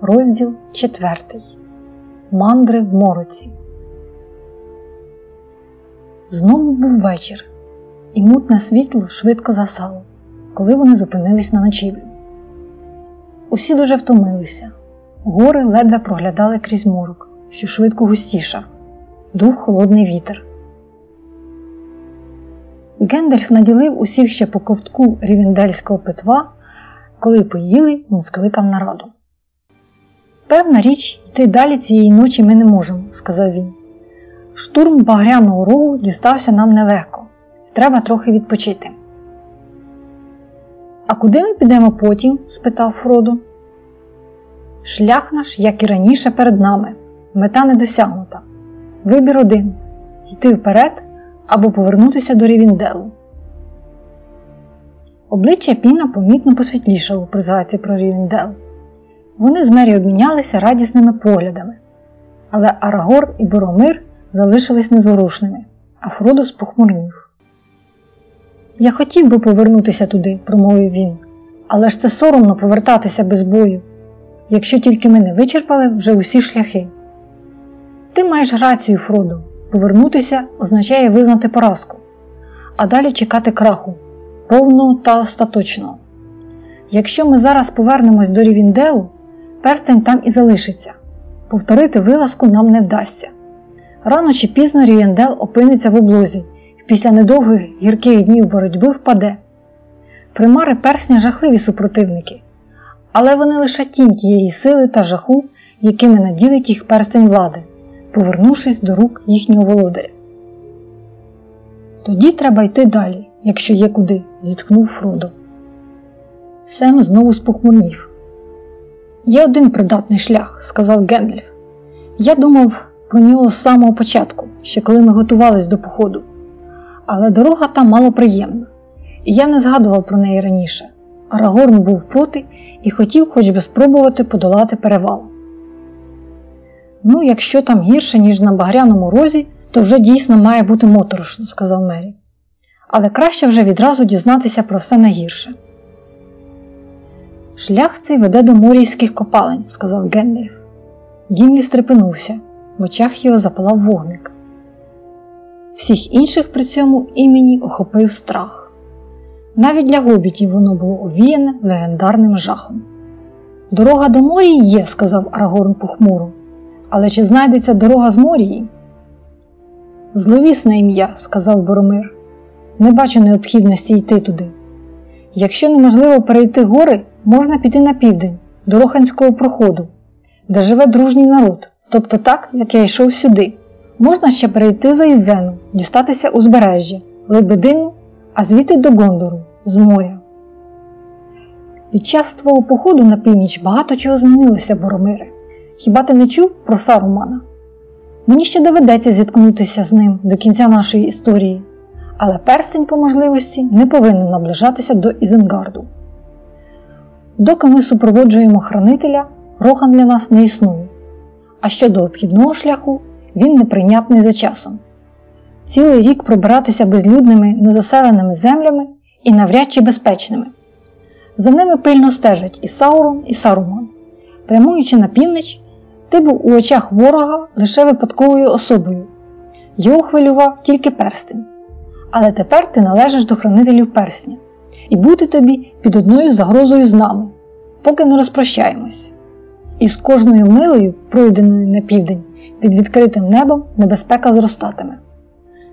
Розділ 4. Мандри в мороці. Знову був вечір, і мутне світло швидко засало, коли вони зупинились на ночівлю. Усі дуже втомилися. Гори ледве проглядали крізь морок, що швидко густіша, дух холодний вітер. Гендальф наділив усіх ще по ковтку рівендельського питва, коли поїли, він скликав нараду. Певна річ, йти далі цієї ночі ми не можемо, сказав він. Штурм багряного рогу дістався нам нелегко, треба трохи відпочити. А куди ми підемо потім? спитав Фродо. Шлях наш, як і раніше, перед нами, мета не досягнута. Вибір один йти вперед або повернутися до Рівінделу. Обличчя Піна помітно посвітлішало при згадці про Рівіндел. Вони з Мері обмінялися радісними поглядами, але Арагор і Боромир залишились незворушними, а Фродо спохмурнів. Я хотів би повернутися туди, промовив він, але ж це соромно повертатися без бою, якщо тільки ми не вичерпали вже усі шляхи. Ти маєш рацію, Фродо, повернутися означає визнати поразку, а далі чекати краху, повного та остаточного. Якщо ми зараз повернемось до Рівінделу, перстень там і залишиться. Повторити вилазку нам не вдасться. Рано чи пізно Рівендел опиниться в облозі і після недовгих гірких днів боротьби впаде. Примари персня жахливі супротивники, але вони лише тінь тієї сили та жаху, якими наділить їх перстень влади, повернувшись до рук їхнього володаря. Тоді треба йти далі, якщо є куди, зітхнув Фродо. Сем знову спохмурнів. Є один придатний шлях, сказав Гендальф. Я думав про нього з самого початку, ще коли ми готувались до походу. Але дорога там мало приємна, і я не згадував про неї раніше. Арагорн був проти і хотів хоч би спробувати подолати перевал. Ну, якщо там гірше, ніж на багряному розі, то вже дійсно має бути моторошно, сказав Мері. Але краще вже відразу дізнатися про все найгірше. Шлях цей веде до морійських копалень, сказав Гендальф. Гімлі стрепенувся, в очах його запалав вогник. Всіх інших при цьому імені охопив страх. Навіть для гобітів воно було овіяне легендарним жахом. Дорога до морії є, сказав Арагорн похмуро, але чи знайдеться дорога з морії? Зловісне ім'я, сказав Боромир. Не бачу необхідності йти туди. Якщо неможливо перейти гори, можна піти на південь, до Роханського проходу, де живе дружній народ, тобто так, як я йшов сюди. Можна ще перейти за Ізену, дістатися узбережжя, Лебедину, а звідти до Гондору з моря. Під час твого походу на північ багато чого змінилося, Боромире. Хіба ти не чув про Сарумана? Мені ще доведеться зіткнутися з ним до кінця нашої історії, але перстень по можливості не повинен наближатися до Ізенгарду. Доки ми супроводжуємо хранителя, Рохан для нас не існує. А щодо обхідного шляху, він неприйнятний за часом. Цілий рік пробиратися безлюдними, незаселеними землями і навряд чи безпечними. За ними пильно стежать і Саурон, і Саруман. Прямуючи на північ, ти був у очах ворога лише випадковою особою. Його хвилював тільки перстень. Але тепер ти належиш до хранителів персня, і бути тобі під одною загрозою з нами, поки не розпрощаємось. І з кожною милою, пройденою на південь, під відкритим небом небезпека зростатиме.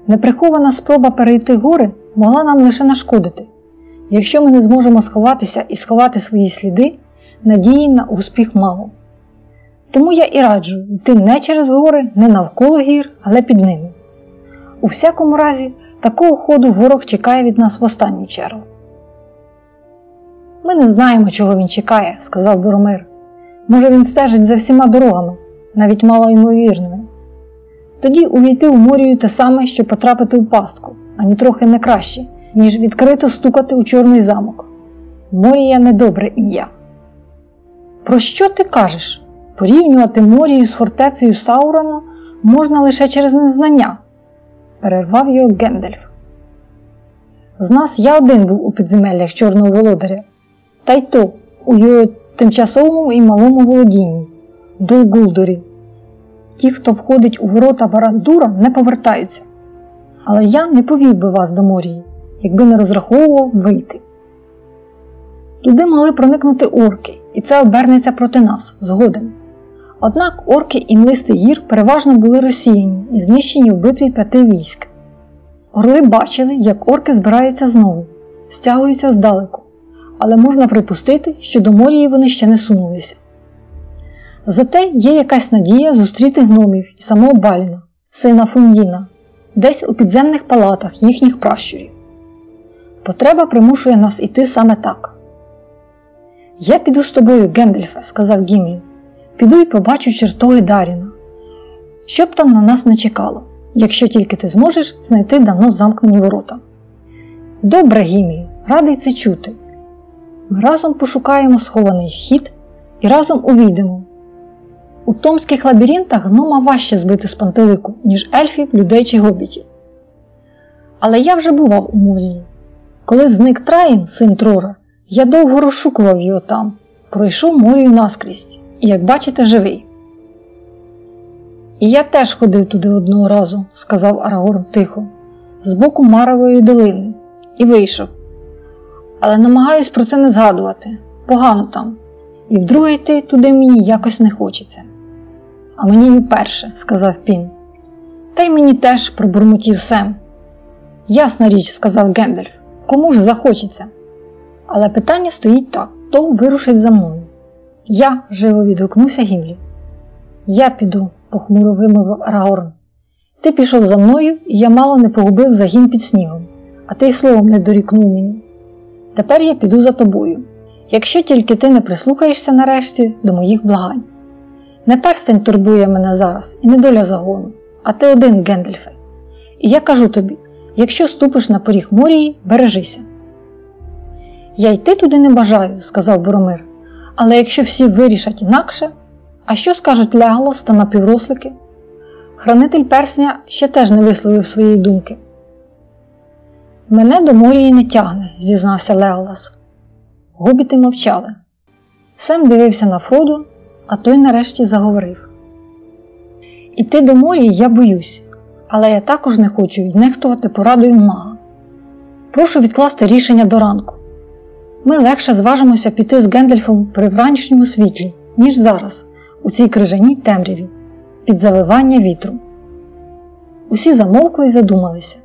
Неприхована спроба перейти гори могла нам лише нашкодити. Якщо ми не зможемо сховатися і сховати свої сліди, надії на успіх мало. Тому я і раджу йти не через гори, не навколо гір, але під ними. У всякому разі, такого ходу ворог чекає від нас в останню чергу. Ми не знаємо, чого він чекає, сказав Боромир. Може, він стежить за всіма дорогами, навіть малоймовірними. Тоді увійти у морію те саме, що потрапити у пастку, ані трохи не краще, ніж відкрито стукати у чорний замок. Морія недобре ім'я. Про що ти кажеш? Порівнювати морію з фортецею Саурона можна лише через незнання, перервав його Гендальф. З нас я один був у підземеллях Чорного володаря, та й то у його тимчасовому і малому володінні Дулгулдорі. Ті, хто входить у ворота Барандура, не повертаються. Але я не повів би вас до морії, якби не розраховував вийти. Туди могли проникнути орки, і це обернеться проти нас згоден. Однак орки і млистий гір переважно були розсіяні і знищені в битві п'яти військ. Орли бачили, як орки збираються знову, стягуються здалеку, але можна припустити, що до морії вони ще не сунулися. Зате є якась надія зустріти гномів і самого Баліна, сина Фундіна, десь у підземних палатах їхніх пращурів. Потреба примушує нас іти саме так. Я піду з тобою, Гендельфе, сказав Гімлі. Піду і побачу чертоги Даріна. Щоб там на нас не чекало, якщо тільки ти зможеш знайти давно замкнені ворота. Добре, Гімлі, радий це чути. Ми разом пошукаємо схований хід і разом увійдемо. У томських лабіринтах гнома важче збити з пантелику, ніж ельфів, людей чи гобітів. Але я вже бував у Морії. Коли зник Траїн, син Трора, я довго розшукував його там, пройшов морію наскрізь і, як бачите, живий. І я теж ходив туди одного разу, сказав Арагорн тихо, з боку Марової долини, і вийшов. Але намагаюсь про це не згадувати погано там, і вдруге йти туди мені якось не хочеться. А мені і перше, сказав Пін. Та й мені теж пробурмотів Сем. Ясна річ, сказав Гендальф, кому ж захочеться. Але питання стоїть так: хто вирушить за мною? Я, живо відгукнувся Гімлі. Я піду, похмуро вимовив Арагорн. Ти пішов за мною, і я мало не погубив загін під снігом, а ти й словом не дорікнув мені. Тепер я піду за тобою, якщо тільки ти не прислухаєшся нарешті до моїх благань. Не перстень турбує мене зараз і не доля загону, а ти один, Гендельфе. І я кажу тобі: якщо ступиш на поріг морії, бережися. Я йти туди не бажаю, сказав Боромир. Але якщо всі вирішать інакше, а що скажуть Леголос та напіврослики? Хранитель персня ще теж не висловив своєї думки. Мене до морії не тягне, зізнався Леголас. Гобіти мовчали. Сем дивився на Фроду, а той нарешті заговорив: Іти до морії я боюсь, але я також не хочу нехтувати порадою мага. Прошу відкласти рішення до ранку. Ми легше зважимося піти з Гендельфом при вранішньому світлі, ніж зараз, у цій крижаній темряві, під завивання вітру. Усі замовкли і задумалися.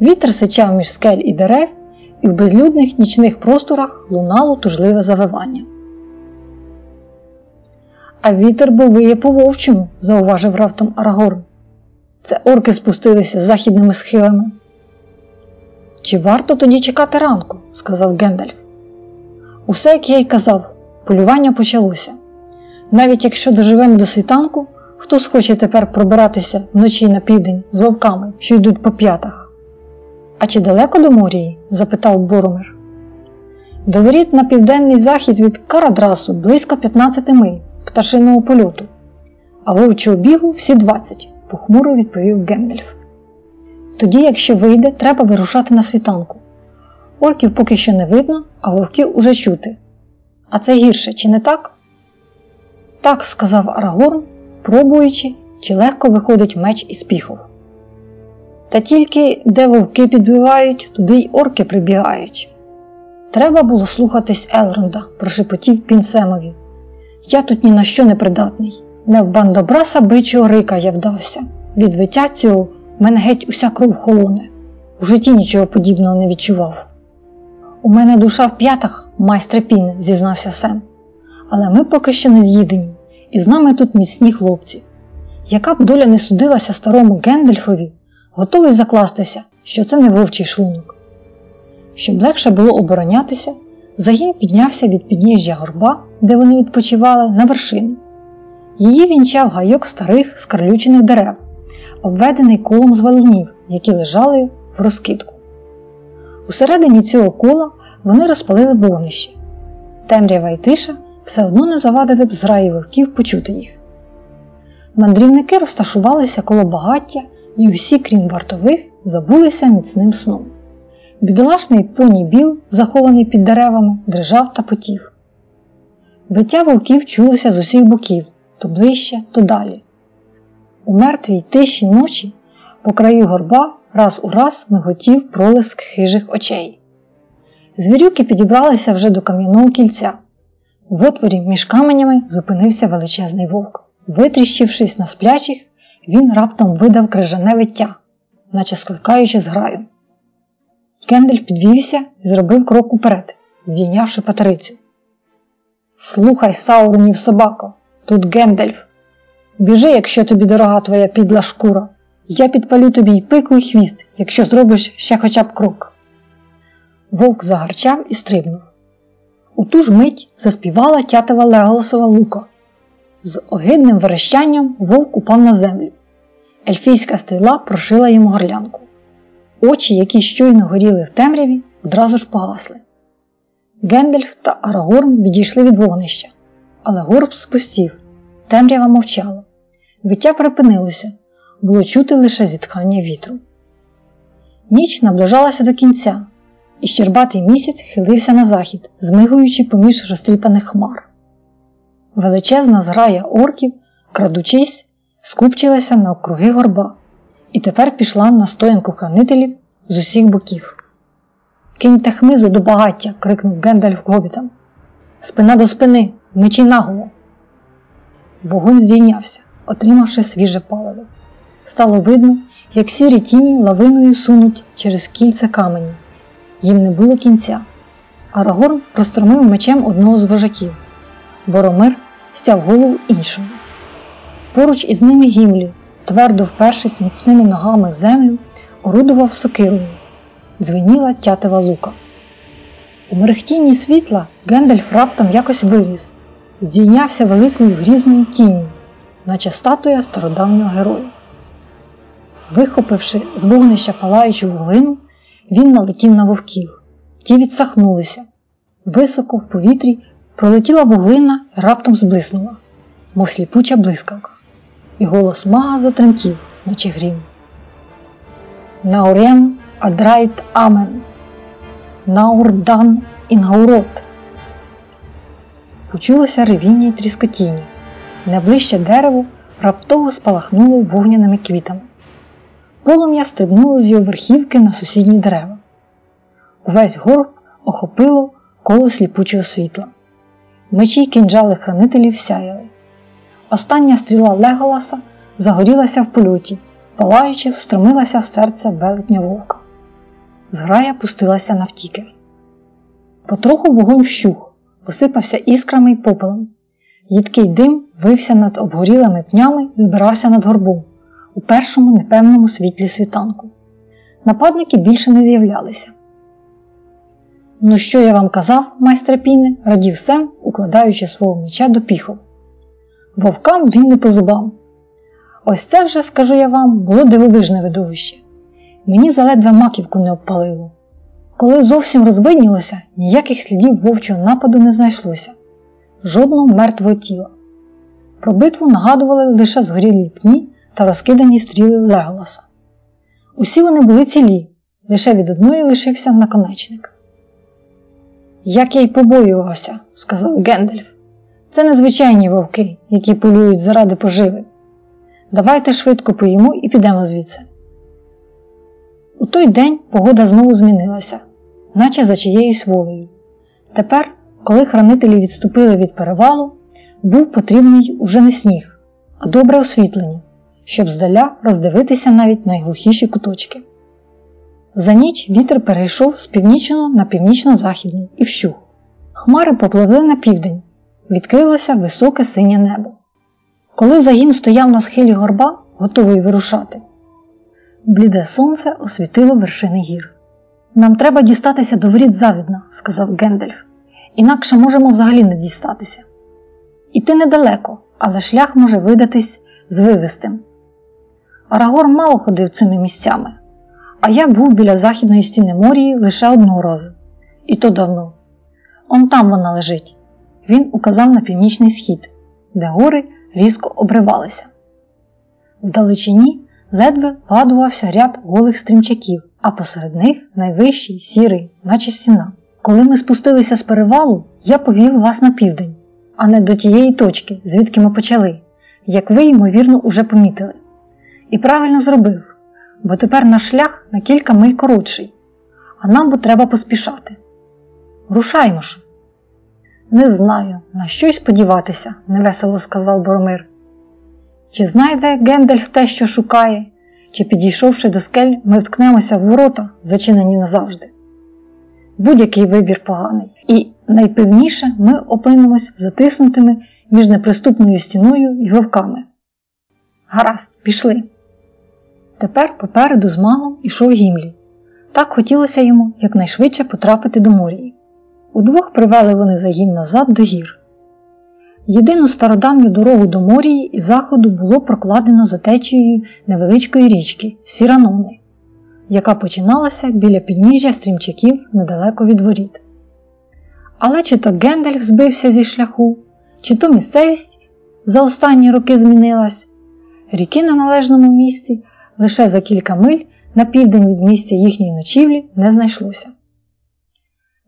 Вітер сичав між скель і дерев, і в безлюдних нічних просторах лунало тужливе завивання. А вітер бовиє по вовчому, зауважив раптом Арагорн. Це орки спустилися західними схилами. Чи варто тоді чекати ранку? сказав Гендальф. Усе, як я й казав, полювання почалося. Навіть якщо доживемо до світанку, хто схоче тепер пробиратися вночі на південь з вовками, що йдуть по п'ятах. А чи далеко до морії? запитав Боромир. До воріт на південний захід від Карадрасу близько 15 миль пташиного польоту, а вовчого бігу всі 20, похмуро відповів Гендальф. Тоді, якщо вийде, треба вирушати на світанку. Орків поки що не видно, а вовків уже чути. А це гірше, чи не так? Так, сказав Арагорн, пробуючи, чи легко виходить меч із піхов. Та тільки де вовки підбивають, туди й орки прибігають. Треба було слухатись Елронда, прошепотів Пінсемові. Я тут ні на що не придатний. Не в бандобраса бичого рика я вдався. Від виття цього мене геть уся кров холоне. У житті нічого подібного не відчував. У мене душа в п'ятах, майстре піне, зізнався Сем. Але ми поки що не з'їдені, і з нами тут міцні хлопці. Яка б доля не судилася старому Гендельфові, готовий закластися, що це не вовчий шлунок. Щоб легше було оборонятися, загін піднявся від підніжжя горба, де вони відпочивали, на вершину. Її вінчав гайок старих скарлючених дерев, обведений колом з валунів, які лежали в розкидку. Усередині цього кола вони розпалили вогнище. Темрява й тиша все одно не завадили б зраї вовків почути їх. Мандрівники розташувалися коло багаття, і усі, крім вартових, забулися міцним сном. Бідолашний поні біл, захований під деревами, дрижав та потів. Биття вовків чулося з усіх боків то ближче, то далі. У мертвій тиші ночі по краю горба раз у раз миготів пролиск хижих очей. Звірюки підібралися вже до кам'яного кільця. В отворі між каменями зупинився величезний вовк. Витріщившись на сплячих, він раптом видав крижане виття, наче скликаючи зграю. Гендель підвівся і зробив крок уперед, здійнявши патерицю. Слухай, Саурунів собако, тут Гендельф. Біжи, якщо тобі дорога твоя підла шкура. Я підпалю тобі й пику й хвіст, якщо зробиш ще хоча б крок. Вовк загарчав і стрибнув. У ту ж мить заспівала тятова Леголосова лука. З огидним верещанням вовк упав на землю. Ельфійська стріла прошила йому горлянку. Очі, які щойно горіли в темряві, одразу ж погасли. Гендельф та Арагорн відійшли від вогнища, але горб спустів, темрява мовчала. Виття припинилося, було чути лише зітхання вітру. Ніч наближалася до кінця, і щербатий місяць хилився на захід, змигуючи поміж розтріпаних хмар. Величезна зграя орків, крадучись, скупчилася на округи горба і тепер пішла на стоянку хранителів з усіх боків. Киньте хмизу до багаття. крикнув Гендальф гобітам. Спина до спини, мечі наголо. Вогонь здійнявся, отримавши свіже паливо. Стало видно, як сірі тіні лавиною сунуть через кільце камені. Їм не було кінця. Арагорн простромив мечем одного з вожаків. Боромир стяв голову іншому. Поруч із ними Гімлі, твердо впершись міцними ногами в землю, орудував сокирою. Дзвеніла тятива лука. У мерехтінні світла Гендальф раптом якось виліз, здійнявся великою грізною тінню, наче статуя стародавнього героя. Вихопивши з вогнища палаючу вуглину, він налетів на вовків. Ті відсахнулися. Високо в повітрі пролетіла вуглина і раптом зблиснула, мов сліпуча блискавка, і голос мага затремтів, наче грім. Naur an edraith ammen, naur dan i ngaurhoth. Почулося ревіння й тріскотіння. Найближче дерево раптово спалахнуло вогняними квітами. Полум'я стрибнуло з його верхівки на сусідні дерева. Увесь горб охопило коло сліпучого світла. Мечі й кинджали хранителів сяяли. Остання стріла Леголаса загорілася в польоті, палаючи, встромилася в серце велетня вовка. Зграя пустилася навтіки. Потроху вогонь вщух, посипався іскрами й попелом. Їдкий дим вився над обгорілими пнями і збирався над горбом у першому непевному світлі світанку. Нападники більше не з'являлися. Ну, що я вам казав, майстре Піне, радів Сем, укладаючи свого меча до піхов. Вовкам він не по зубам. Ось це вже, скажу я вам, було дивовижне видовище. Мені заледве маківку не обпалило. Коли зовсім розбиднілося, ніяких слідів вовчого нападу не знайшлося, жодного мертвого тіла. Про битву нагадували лише згорілі пні та розкидані стріли Леголаса. Усі вони були цілі, лише від одної лишився наконечник. Як я й побоювався, сказав Гендальф. Це незвичайні вовки, які полюють заради поживи. Давайте швидко поїмо і підемо звідси. У той день погода знову змінилася, наче за чиєюсь волею. Тепер, коли хранителі відступили від перевалу, був потрібний уже не сніг, а добре освітлення, щоб здаля роздивитися навіть найглухіші куточки. За ніч вітер перейшов з північного на північно-західний і вщух. Хмари попливли на південь, відкрилося високе синє небо. Коли загін стояв на схилі горба, готовий вирушати, бліде сонце освітило вершини гір. Нам треба дістатися до воріт завідна, сказав Гендальф, інакше можемо взагалі не дістатися. Іти недалеко, але шлях може видатись звивистим. Арагор мало ходив цими місцями, а я був біля західної стіни морії лише одного разу, і то давно. Он там вона лежить. Він указав на північний схід, де гори різко обривалися. Вдалечині ледве вгадувався ряб голих стрімчаків, а посеред них найвищий сірий, наче стіна. Коли ми спустилися з перевалу, я повів вас на південь, а не до тієї точки, звідки ми почали, як ви, ймовірно, уже помітили. І правильно зробив, бо тепер наш шлях на кілька миль коротший, а нам бо треба поспішати. Рушаймо ж. Не знаю, на що й сподіватися, невесело сказав Боромир. Чи знайде Гендальф те, що шукає, чи, підійшовши до скель, ми вткнемося в ворота, зачинені назавжди. Будь-який вибір поганий, і найпевніше ми опинимось затиснутими між неприступною стіною і вовками. Гаразд, пішли. Тепер попереду з магом ішов Гімлі. Так хотілося йому якнайшвидше потрапити до морії. Удвох привели вони загін назад до гір. Єдину стародавню дорогу до морії і заходу було прокладено за течією невеличкої річки Сіранони, яка починалася біля підніжжя стрімчаків недалеко від воріт. Але чи то Гендальф збився зі шляху, чи то місцевість за останні роки змінилась, ріки на належному місці лише за кілька миль на південь від місця їхньої ночівлі не знайшлося.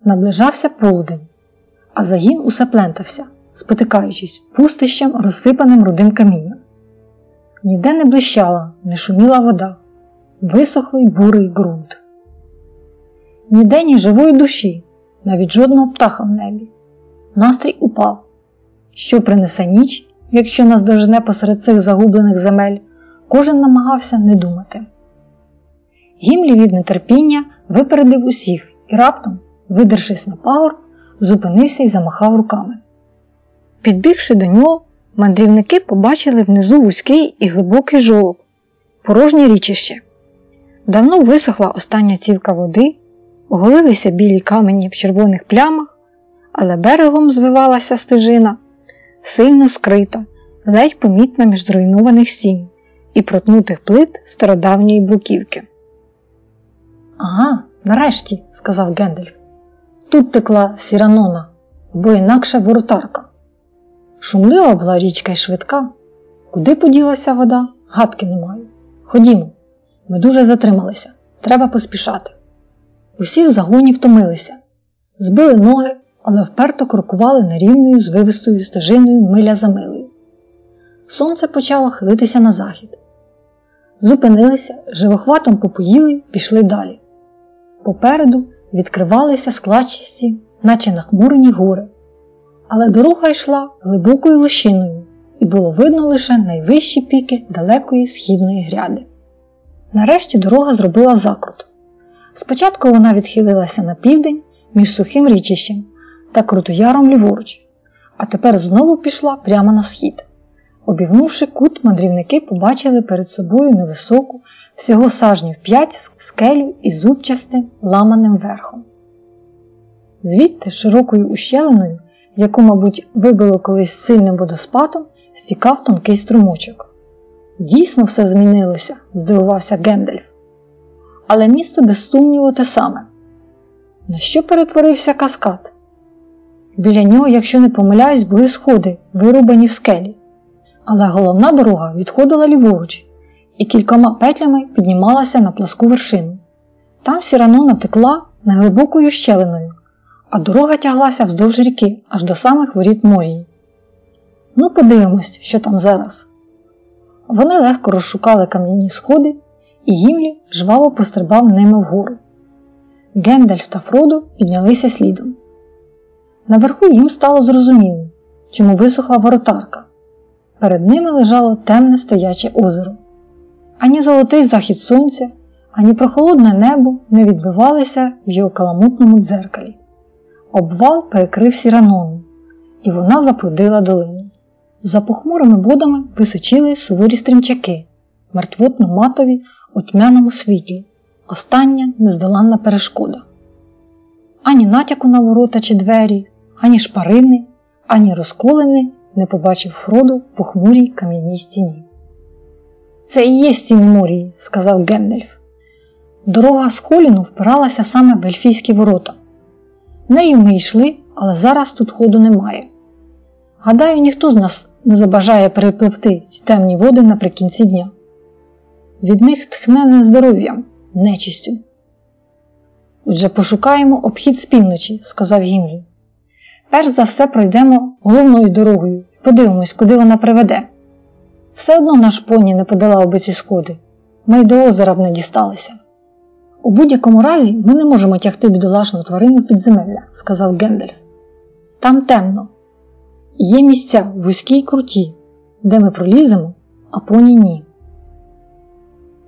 Наближався полудень, а загін усе плентався, спотикаючись пустищем, розсипаним рудим камінням. Ніде не блищала, не шуміла вода, висохлий бурий ґрунт. Ніде ні живої душі, навіть жодного птаха в небі. Настрій упав. Що принесе ніч, якщо нас дожене посеред цих загублених земель, кожен намагався не думати. Гімлі від нетерпіння випередив усіх і раптом, видершись на пагор, зупинився і замахав руками. Підбігши до нього, мандрівники побачили внизу вузький і глибокий жолоб, порожнє річище. Давно висохла остання цівка води, оголилися білі камені в червоних плямах, але берегом звивалася стежина, сильно скрита, ледь помітна між зруйнованих стін і протнутих плит стародавньої бруківки. Ага, нарешті, сказав Гендельф. Тут текла сіранона або інакша воротарка. Шумлива була річка й швидка. Куди поділася вода, гадки не маю. Ходімо, ми дуже затрималися, треба поспішати. Усі в загоні втомилися, збили ноги, але вперто крокували нерівною звивистою стежиною миля за милею. Сонце почало хилитися на захід. Зупинилися, живохватом попоїли пішли далі. Попереду відкривалися складчисті, наче нахмурені гори, але дорога йшла глибокою лощиною, і було видно лише найвищі піки далекої східної гряди. Нарешті дорога зробила закрут. Спочатку вона відхилилася на південь між сухим річищем та крутояром ліворуч, а тепер знову пішла прямо на схід. Обігнувши кут, мандрівники побачили перед собою невисоку, всього сажнів п'ять скелю із зубчастим ламаним верхом. Звідти широкою ущелиною яку, мабуть, вибило колись сильним водоспадом, стікав тонкий струмочок. Дійсно, все змінилося, здивувався Гендальф. Але місто без сумніву те саме. На що перетворився каскад? Біля нього, якщо не помиляюсь, були сходи, вирубані в скелі. Але головна дорога відходила ліворуч і кількома петлями піднімалася на пласку вершину. Там сірано натекла неглибокою щелиною, а дорога тяглася вздовж ріки аж до самих воріт морії. Ну, подивимось, що там зараз. Вони легко розшукали кам'яні сходи, і Гімлі жваво пострибав ними вгору. Гендальф та Фродо піднялися слідом. Наверху їм стало зрозуміло, чому висохла воротарка. Перед ними лежало темне стояче озеро. Ані золотий захід сонця, ані прохолодне небо не відбивалися в його каламутному дзеркалі. Обвал перекрив сіранону, і вона запрудила долину. За похмурими водами височили суворі стрімчаки, мертвотно матові у тьмяному світлі, остання нездоланна перешкода. Ані натяку на ворота чи двері, ані шпарини, ані розколини не побачив Фроду в похмурій кам'яній стіні. Це і є стіни морії, сказав Гендельф. Дорога з Холіну впиралася саме в ельфійські ворота. Нею ми йшли, але зараз тут ходу немає. Гадаю, ніхто з нас не забажає перепливти ці темні води наприкінці дня. Від них тхне нездоров'ям, нечистю. Отже, пошукаємо обхід з півночі, сказав Гімлі. Перш за все пройдемо головною дорогою подивимось, куди вона приведе. Все одно наш поні не подолав би ці сходи, ми й до озера б не дісталися. У будь-якому разі ми не можемо тягти бідолашну тварину підземелля, сказав Гендальф. Там темно. Є місця вузькі й круті, де ми проліземо, а поні ні.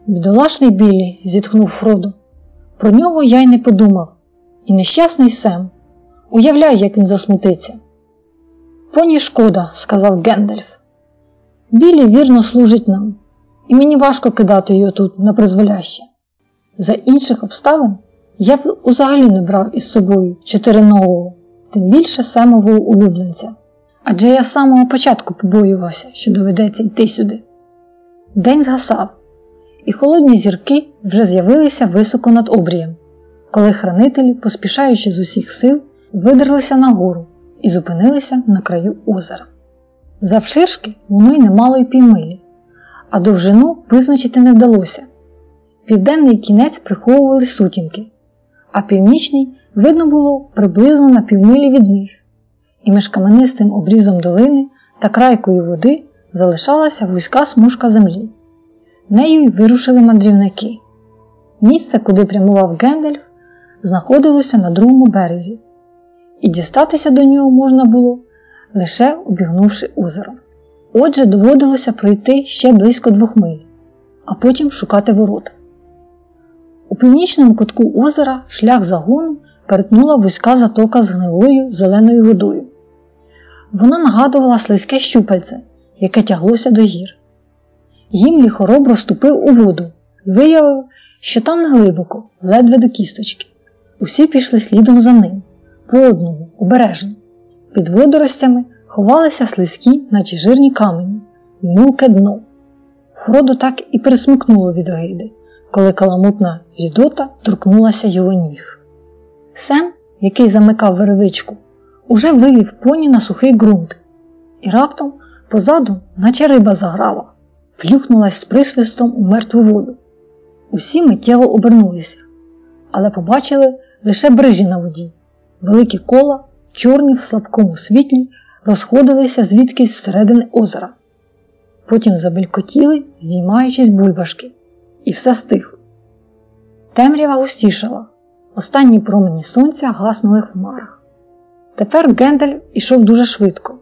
Бідолашний Біллі, зітхнув Фродо. Про нього я й не подумав. І нещасний Сем. Уявляю, як він засмутиться. Поні шкода, сказав Гендальф. Білі вірно служить нам, і мені важко кидати його тут на призволяще. За інших обставин я б взагалі не брав із собою чотириногого, тим більше самого улюбленця. Адже я з самого початку побоювався, що доведеться йти сюди. День згасав, і холодні зірки вже з'явилися високо над обрієм, коли хранителі, поспішаючи з усіх сил, видерлися нагору і зупинилися на краю озера. Завширшки воно й не мало й півмилі, а довжину визначити не вдалося. Південний кінець приховували сутінки, а північний видно було приблизно на півмилі від них, і між каменистим обрізом долини та крайкою води залишалася вузька смужка землі. Нею й вирушили мандрівники. Місце, куди прямував Гендельф, знаходилося на другому березі, і дістатися до нього можна було лише обігнувши озеро. Отже, доводилося пройти ще близько двох миль, а потім шукати ворота. У північному кутку озера шлях загону перетнула вузька затока з гнилою зеленою водою. Вона нагадувала слизьке щупальце, яке тяглося до гір. Гімлі хоробро ступив у воду і виявив, що там не глибоко, ледве до кісточки. Усі пішли слідом за ним, по одному, обережно. Під водоростями ховалися слизькі, наче жирні камені, і мулке дно. Фродо так і пересмикнуло від огиди, коли каламутна рідота торкнулася його ніг. Сем, який замикав веревичку, уже вивів поні на сухий ґрунт, і раптом позаду, наче риба заграла, плюхнулась з присвистом у мертву воду. Усі миттєво обернулися, але побачили лише брижі на воді, великі кола чорні в слабкому світлі розходилися звідкись зсередини озера. Потім забелькотіли, здіймаючись бульбашки, і все стихло. Темрява густішала, останні промені сонця гаснули в хмарах. Тепер Гендель ішов дуже швидко,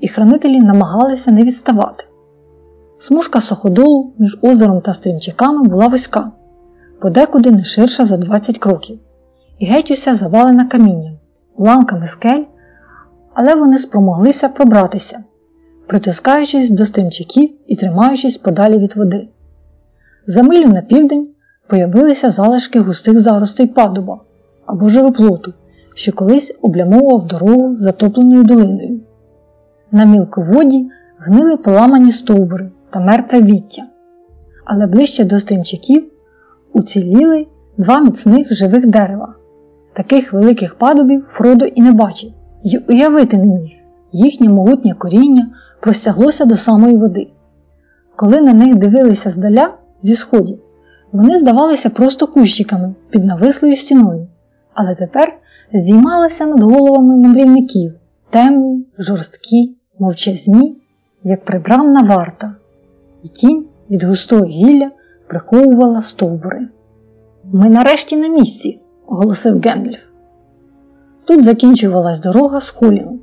і хранителі намагалися не відставати. Смужка суходолу між озером та стрімчаками була вузька, подекуди не ширша за 20 кроків, і геть уся завалена камінням, уламками скель, але вони спромоглися пробратися, притискаючись до стрімчаків і тримаючись подалі від води. За милю на південь появилися залишки густих заростей падуба або живоплоту, що колись облямовував дорогу затопленою долиною. На мілководі гнили поламані стовбури та мертве віття, але ближче до стрімчаків уціліли два міцних живих дерева. Таких великих падубів Фродо і не бачив, й уявити не міг. Їхнє могутнє коріння простяглося до самої води. Коли на них дивилися здаля зі сходів, вони здавалися просто кущиками під навислою стіною, але тепер здіймалися над головами мандрівників темні, жорсткі, мовчазні, як прибрамна варта, і тінь від густого гілля приховувала стовбури. Ми нарешті на місці оголосив Гендліф. Тут закінчувалась дорога з Хуліну.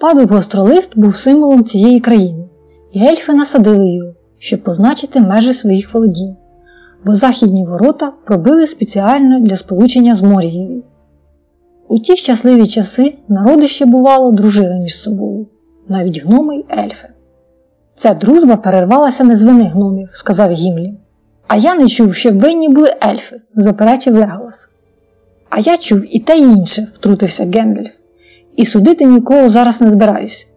Падуб гостролист був символом цієї країни, і ельфи насадили його, щоб позначити межі своїх володінь, бо західні ворота пробили спеціально для сполучення з Морією. У ті щасливі часи народи ще, бувало, дружили між собою, навіть гноми й ельфи. Ця дружба перервалася не з вини гномів, сказав Гімлі. А я не чув, щоб винні були ельфи, заперечив Леголас. А я чув і те й інше, втрутився Гендальф. І судити нікого зараз не збираюсь.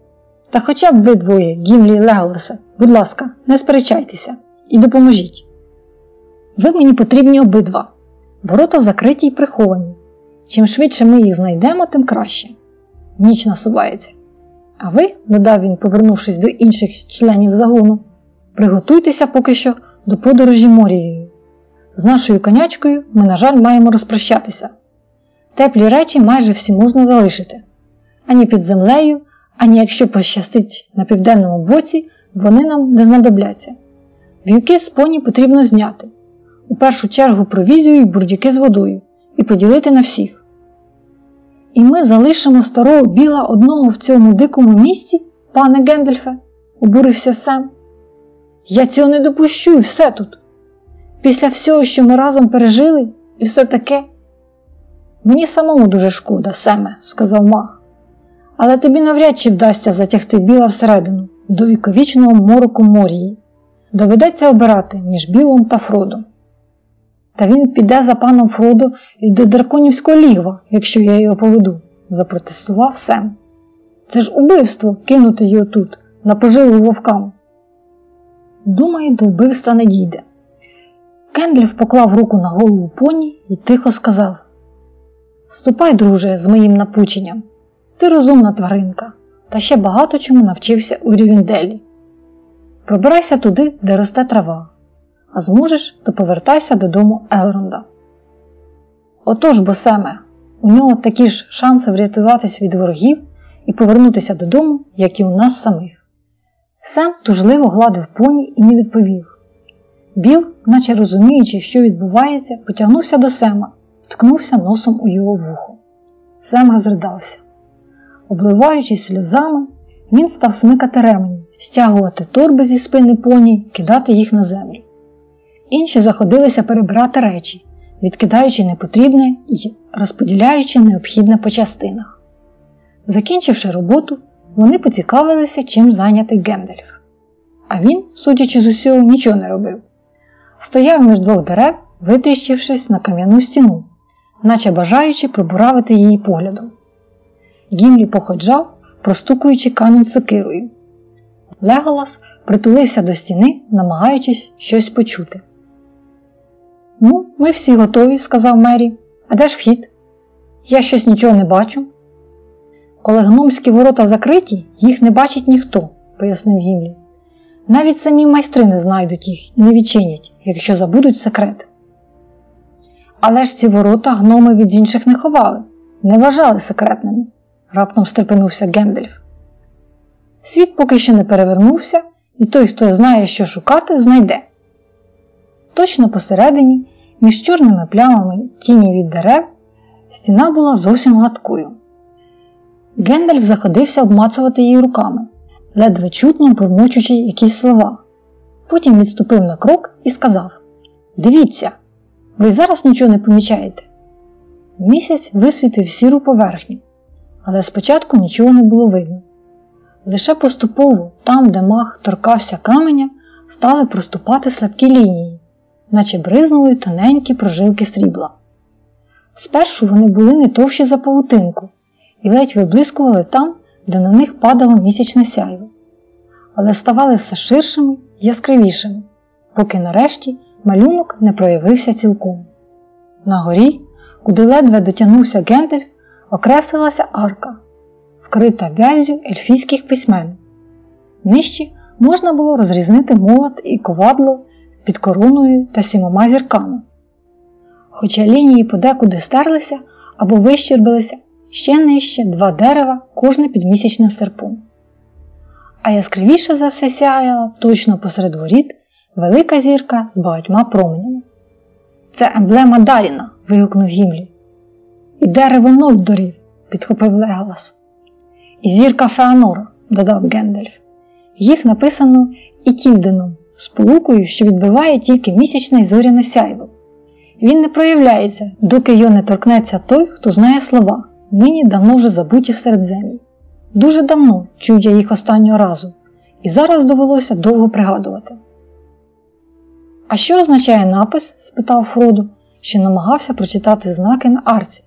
Та хоча б ви двоє, Гімлі і Леголасе, будь ласка, не сперечайтеся і допоможіть. Ви мені потрібні обидва. Ворота закриті й приховані. Чим швидше ми їх знайдемо, тим краще. Ніч насувається. А ви, додав він, повернувшись до інших членів загону, приготуйтеся поки що до подорожі морією. З нашою конячкою ми, на жаль, маємо розпрощатися. Теплі речі майже всі можна залишити, ані під землею, ані якщо пощастить на південному боці, вони нам не знадобляться. В'юки з поні потрібно зняти. У першу чергу провізію і бурдюки з водою і поділити на всіх. І ми залишимо старого біла одного в цьому дикому місці, пане Гендельфе, обурився Сем. Я цього не допущу і все тут. Після всього, що ми разом пережили, і все таке. Мені самому дуже шкода, Семе, сказав мах. Але тобі навряд чи вдасться затягти біла всередину, до віковічного мороку морії. Доведеться обирати між білом та Фродом. Та він піде за паном Фродо і до драконівського лігва, якщо я його поведу, запротестував Сем. Це ж убивство кинути його тут, на поживу вовкам. Думаю, до вбивства не дійде. Кендлів поклав руку на голову поні і тихо сказав: Ступай, друже, з моїм напученням. Ти розумна тваринка, та ще багато чому навчився у Рівінделі. Пробирайся туди, де росте трава, а зможеш, то повертайся додому Елронда. Отож, бо Семе, у нього такі ж шанси врятуватись від ворогів і повернутися додому, як і у нас самих. Сем тужливо гладив поні і не відповів. Біл, наче розуміючи, що відбувається, потягнувся до Сема ткнувся носом у його вухо. Сем розридався. Обливаючись сльозами, він став смикати ремені, стягувати торби зі спини поні, кидати їх на землю. Інші заходилися перебирати речі, відкидаючи непотрібне і розподіляючи необхідне по частинах. Закінчивши роботу, вони поцікавилися, чим зайнятий Гендальф. А він, судячи з усього, нічого не робив. Стояв між двох дерев, витріщившись на кам'яну стіну, наче бажаючи пробуравити її поглядом. Гімлі походжав, простукуючи камінь сокирою. Леголас притулився до стіни, намагаючись щось почути. Ну, ми всі готові, сказав Мері. А де ж вхід? Я щось нічого не бачу. Коли гномські ворота закриті, їх не бачить ніхто, пояснив Гімлі. Навіть самі майстри не знайдуть їх і не відчинять, якщо забудуть секрет. Але ж ці ворота гноми від інших не ховали, не вважали секретними, раптом стрепенувся Гендельф. Світ поки що не перевернувся, і той, хто знає, що шукати, знайде. Точно посередині, між чорними плямами тіні від дерев, стіна була зовсім гладкою. Гендальф заходився обмацувати її руками, ледве чутно бурмочучи якісь слова. Потім відступив на крок і сказав: Дивіться, ви зараз нічого не помічаєте? Місяць висвітив сіру поверхню, але спочатку нічого не було видно. Лише поступово, там, де мах торкався каменя, стали проступати слабкі лінії, наче бризнули тоненькі прожилки срібла. Спершу вони були не товщі за павутинку і ледь виблискували там, де на них падало місячне сяйво, але ставали все ширшими і яскравішими, поки нарешті малюнок не проявився цілком. На горі, куди ледве дотягнувся Гендель, окреслилася арка, вкрита в'язю ельфійських письмен. Нижче можна було розрізнити молот і ковадло під короною та сімома зірками. Хоча лінії подекуди стерлися або вищербилися ще нижче два дерева, кожне під місячним серпом. А яскравіше за все сяяла точно посеред воріт велика зірка з багатьма променями. Це емблема Даріна. вигукнув Гімлі. І дерево Нольдорів, підхопив Леголас. І зірка Феанора, додав Гендальф. Їх написано і Тільденом, сполукою, що відбиває тільки місячне й зоряне сяйво. Він не проявляється, доки його не торкнеться той, хто знає слова, нині давно вже забуті в середземі. Дуже давно чув я їх останнього разу, і зараз довелося довго пригадувати. А що означає напис? спитав Фроду, що намагався прочитати знаки на арці.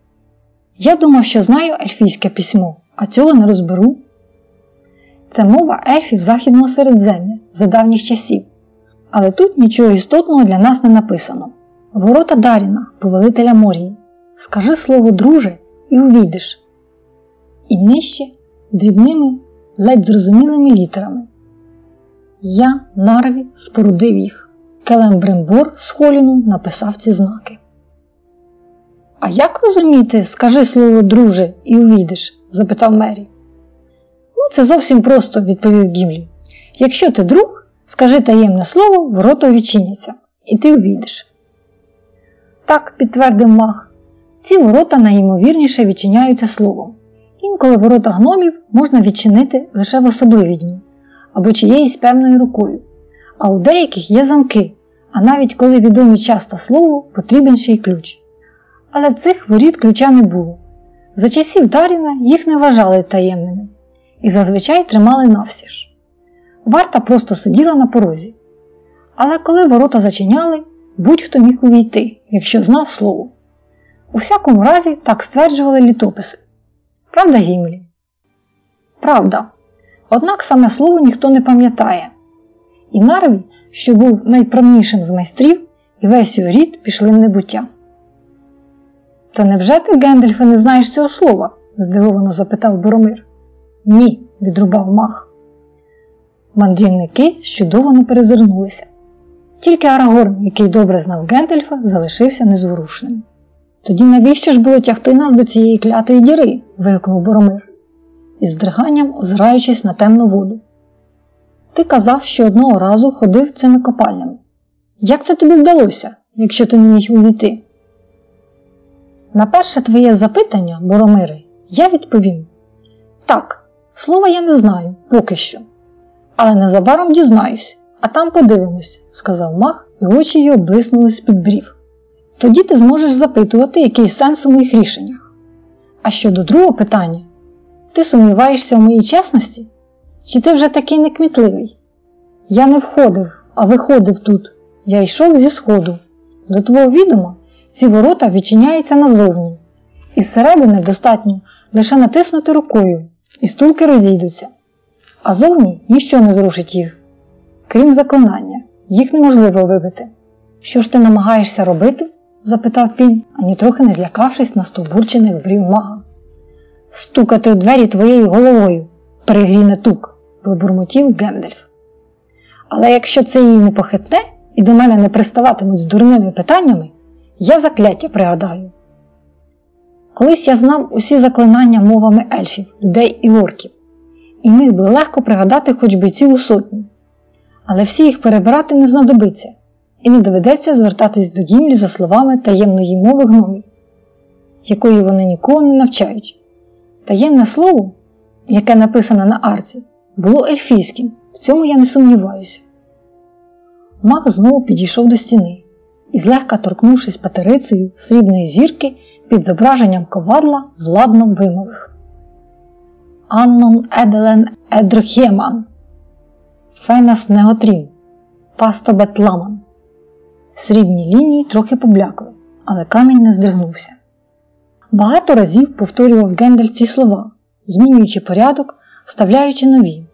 Я думав, що знаю ельфійське письмо, а цього не розберу. Це мова ельфів Західного Середзем'я за давніх часів, але тут нічого істотного для нас не написано. Ворота Даріна, повелителя Морії, скажи слово друже і увійдеш. І нижче дрібними, ледь зрозумілими літерами. Я нарві спорудив їх. Келем Брембор з Холіну написав ці знаки. А як розуміти, скажи слово, друже, і увійдеш? запитав Мері. Ну, це зовсім просто, відповів Гімлі. Якщо ти друг, скажи таємне слово, ворота відчиняться, і ти увійдеш. Так, підтвердив мах, ці ворота найімовірніше відчиняються словом. Інколи ворота гномів можна відчинити лише в особливі дні або чиєюсь певною рукою, а у деяких є замки, а навіть коли відомі час та слово, потрібен ще й ключ. Але в цих воріт ключа не було. За часів Даріна їх не вважали таємними і зазвичай тримали навсіж. Варта просто сиділа на порозі. Але коли ворота зачиняли, будь-хто міг увійти, якщо знав слово. У всякому разі, так стверджували літописи. Правда, Гімлі? Правда. Однак саме слово ніхто не пам'ятає. І Нарві, що був найправнішим з майстрів, і весь його рід пішли в небуття. Та невже ти, Гендельфе, не знаєш цього слова? здивовано запитав Боромир. Ні, відрубав мах. Мандрівники щудовано перезирнулися. Тільки Арагорн, який добре знав Гендельфа, залишився незворушним. Тоді навіщо ж було тягти нас до цієї клятої діри? вигукнув Боромир, із здриганням озираючись на темну воду. Ти казав, що одного разу ходив цими копальнями. Як це тобі вдалося, якщо ти не міг увійти? На перше твоє запитання, Боромири, я відповім так, слова я не знаю поки що. Але незабаром дізнаюсь, а там подивимось, сказав мах, і очі його блиснули з під брів. Тоді ти зможеш запитувати, який сенс у моїх рішеннях. А щодо другого питання, ти сумніваєшся в моїй чесності? Чи ти вже такий некмітливий? Я не входив, а виходив тут. Я йшов зі сходу. До твого відома ці ворота відчиняються назовні, і зсередини достатньо лише натиснути рукою, і стулки розійдуться. А зовні ніщо не зрушить їх, крім заклинання, їх неможливо вибити. Що ж ти намагаєшся робити? Запитав пінь, ані трохи не злякавшись на стовбурчених брів мага. Стукати в двері твоєю головою, перегріне тук, пробурмотів Гендельф. Але якщо це її не похитне і до мене не приставатимуть з дурними питаннями, я закляття пригадаю. Колись я знав усі заклинання мовами ельфів, людей і орків, і міг би легко пригадати хоч би цілу сотню, але всі їх перебирати не знадобиться, і не доведеться звертатись до Гімлі за словами таємної мови гномів, якої вони нікого не навчають. Таємне слово, яке написане на арці, було ельфійським, в цьому я не сумніваюся. Маг знову підійшов до стіни і, злегка торкнувшись патерицею срібної зірки під зображенням ковадла, владно вимовив Аннон Еделен Едрхєман, Фенас Неготрім, Пасто Бетламан. Срібні лінії трохи поблякли, але камінь не здригнувся. Багато разів повторював Гендель ці слова, змінюючи порядок, вставляючи нові.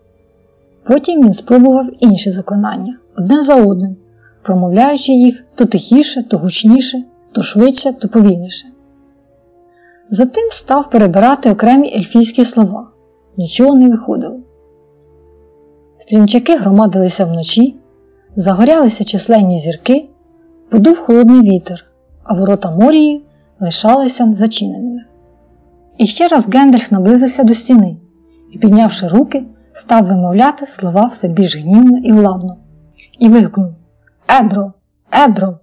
Потім він спробував інші заклинання одне за одним, промовляючи їх то тихіше, то гучніше, то швидше, то повільніше. Затим став перебирати окремі ельфійські слова. Нічого не виходило. Стрімчаки громадилися вночі, загорялися численні зірки, подув холодний вітер, а ворота морії лишалися зачиненими. І ще раз Гендальф наблизився до стіни і, піднявши руки, став вимовляти слова все більш гнівно і владно, і вигукнув Едро, Едро,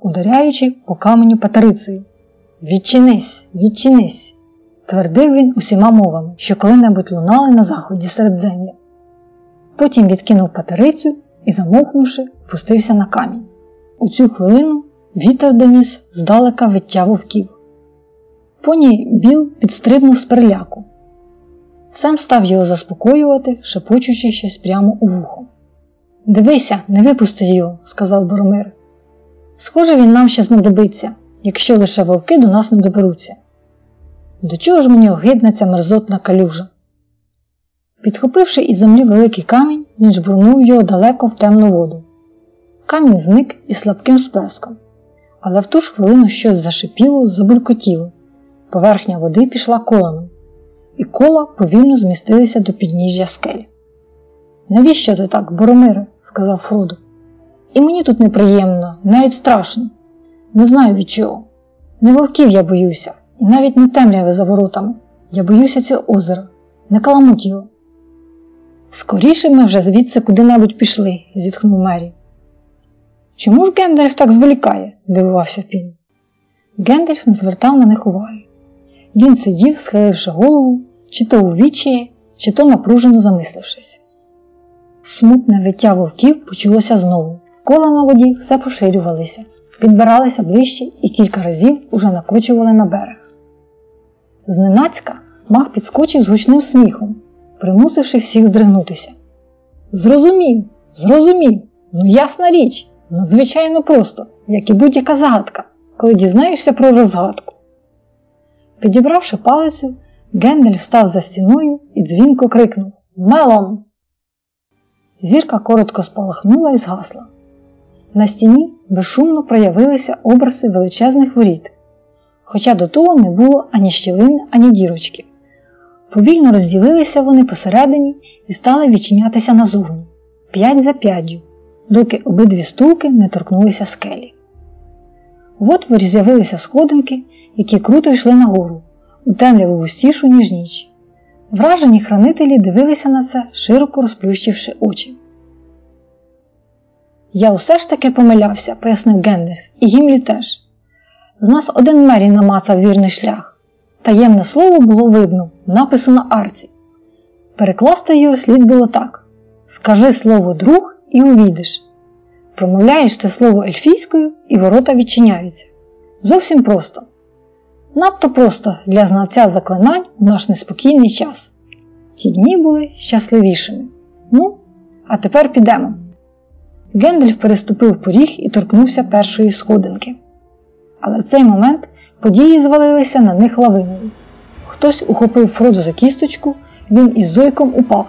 ударяючи по каменю патерицею. Відчинись, відчинись, твердив він усіма мовами, що коли-небудь лунали на заході середзем'я. Потім відкинув патерицю і, замовкнувши, пустився на камінь. У цю хвилину вітер доніс здалека виття вовків. Поні Біл підстрибнув з переляку. Сам став його заспокоювати, шепочучи щось прямо у вухо. Дивися, не випусти його, сказав Боромир. Схоже, він нам ще знадобиться, якщо лише вовки до нас не доберуться. До чого ж мені огидна ця мерзотна калюжа? Підхопивши із землі великий камінь, він жбурнув його далеко в темну воду. Камінь зник із слабким сплеском, але в ту ж хвилину щось зашипіло, забулькотіло. Поверхня води пішла колами, і кола повільно змістилися до підніжжя скель. Навіщо ти так, Боромире? сказав Фродо. І мені тут неприємно, навіть страшно. Не знаю від чого. Не вовків я боюся, і навіть не темряви за воротами. Я боюся цього озера, не каламуть його. Скоріше ми вже звідси куди-небудь пішли, зітхнув Мері. Чому ж Гендальф так зволікає? дивувався Пін. Гендальф не звертав на них уваги. Він сидів, схиливши голову, чи то у вічі, чи то напружено замислившись. Смутне виття вовків почулося знову. Кола на воді все поширювалися, підбиралися ближче і кілька разів уже накочували на берег. Зненацька мах підскочив з гучним сміхом, примусивши всіх здригнутися. Зрозумів, зрозумів, ну ясна річ, надзвичайно просто, як і будь-яка загадка, коли дізнаєшся про розгадку. Підібравши палицю, Гендель встав за стіною і дзвінко крикнув Мелон! Зірка коротко спалахнула і згасла. На стіні безшумно проявилися образи величезних воріт, хоча до того не було ані щілини, ані дірочки. Повільно розділилися вони посередині і стали відчинятися назовні, п'ять за п'ятдю, доки обидві стулки не торкнулися скелі. В отворі з'явилися сходинки, які круто йшли нагору, у темряву густішу, ніж ніч. Вражені хранителі дивилися на це, широко розплющивши очі. Я усе ж таки помилявся, пояснив Гендальф, і Гімлі теж. З нас один мері намацав вірний шлях. Таємне слово було видно, напису на арці. Перекласти його слід було так: Скажи слово друг і увійдеш. Промовляєш це слово ельфійською, і ворота відчиняються. Зовсім просто. Надто просто для знавця заклинань у наш неспокійний час. Ті дні були щасливішими. Ну, а тепер підемо. Гендальф переступив поріг і торкнувся першої сходинки. Але в цей момент події звалилися на них лавиною. Хтось ухопив Фроду за кісточку, він із зойком упав.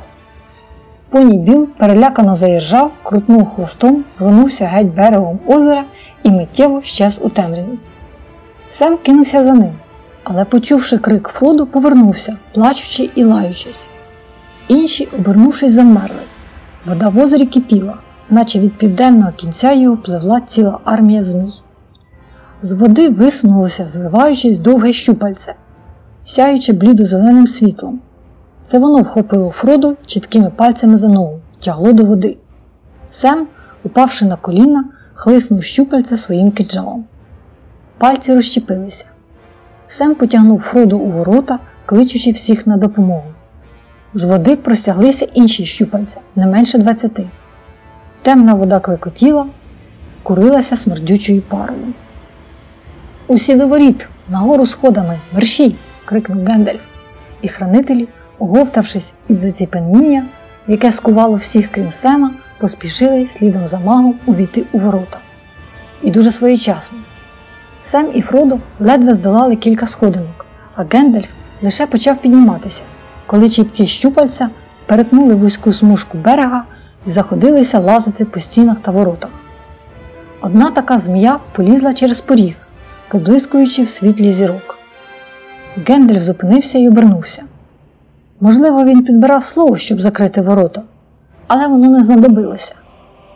Поні Біл перелякано заіржав, крутнув хвостом, рвонувся геть берегом озера і миттєво щез у темряві. Сем кинувся за ним, але, почувши крик Фроду, повернувся, плачучи і лаючись. Інші, обернувшись, замерли. Вода в озері кипіла, наче від південного кінця його пливла ціла армія змій. З води висунулося, звиваючись довге щупальце, сяючи блідо-зеленим світлом. Це воно вхопило Фроду чіткими пальцями за ногу, тягло до води. Сем, упавши на коліна, хлиснув щупальце своїм киджалом. Пальці розщепилися. Сем потягнув Фроду у ворота, кличучи всіх на допомогу. З води простяглися інші щупальця, не менше двадцяти. Темна вода клекотіла, курилася смердючою парою. Усі до воріт, нагору сходами, мерщій! крикнув Гендальф, і хранителі, оговтавшись від заціпеніння, яке скувало всіх, крім Сема, поспішили слідом за магом увійти у ворота. І дуже своєчасно. Сем і Фродо ледве здолали кілька сходинок, а Гендальф лише почав підніматися, коли чіпкі щупальця перетнули вузьку смужку берега і заходилися лазити по стінах та воротах. Одна така змія полізла через поріг, поблискуючи в світлі зірок. Гендальф зупинився і обернувся. Можливо, він підбирав слово, щоб закрити ворота, але воно не знадобилося.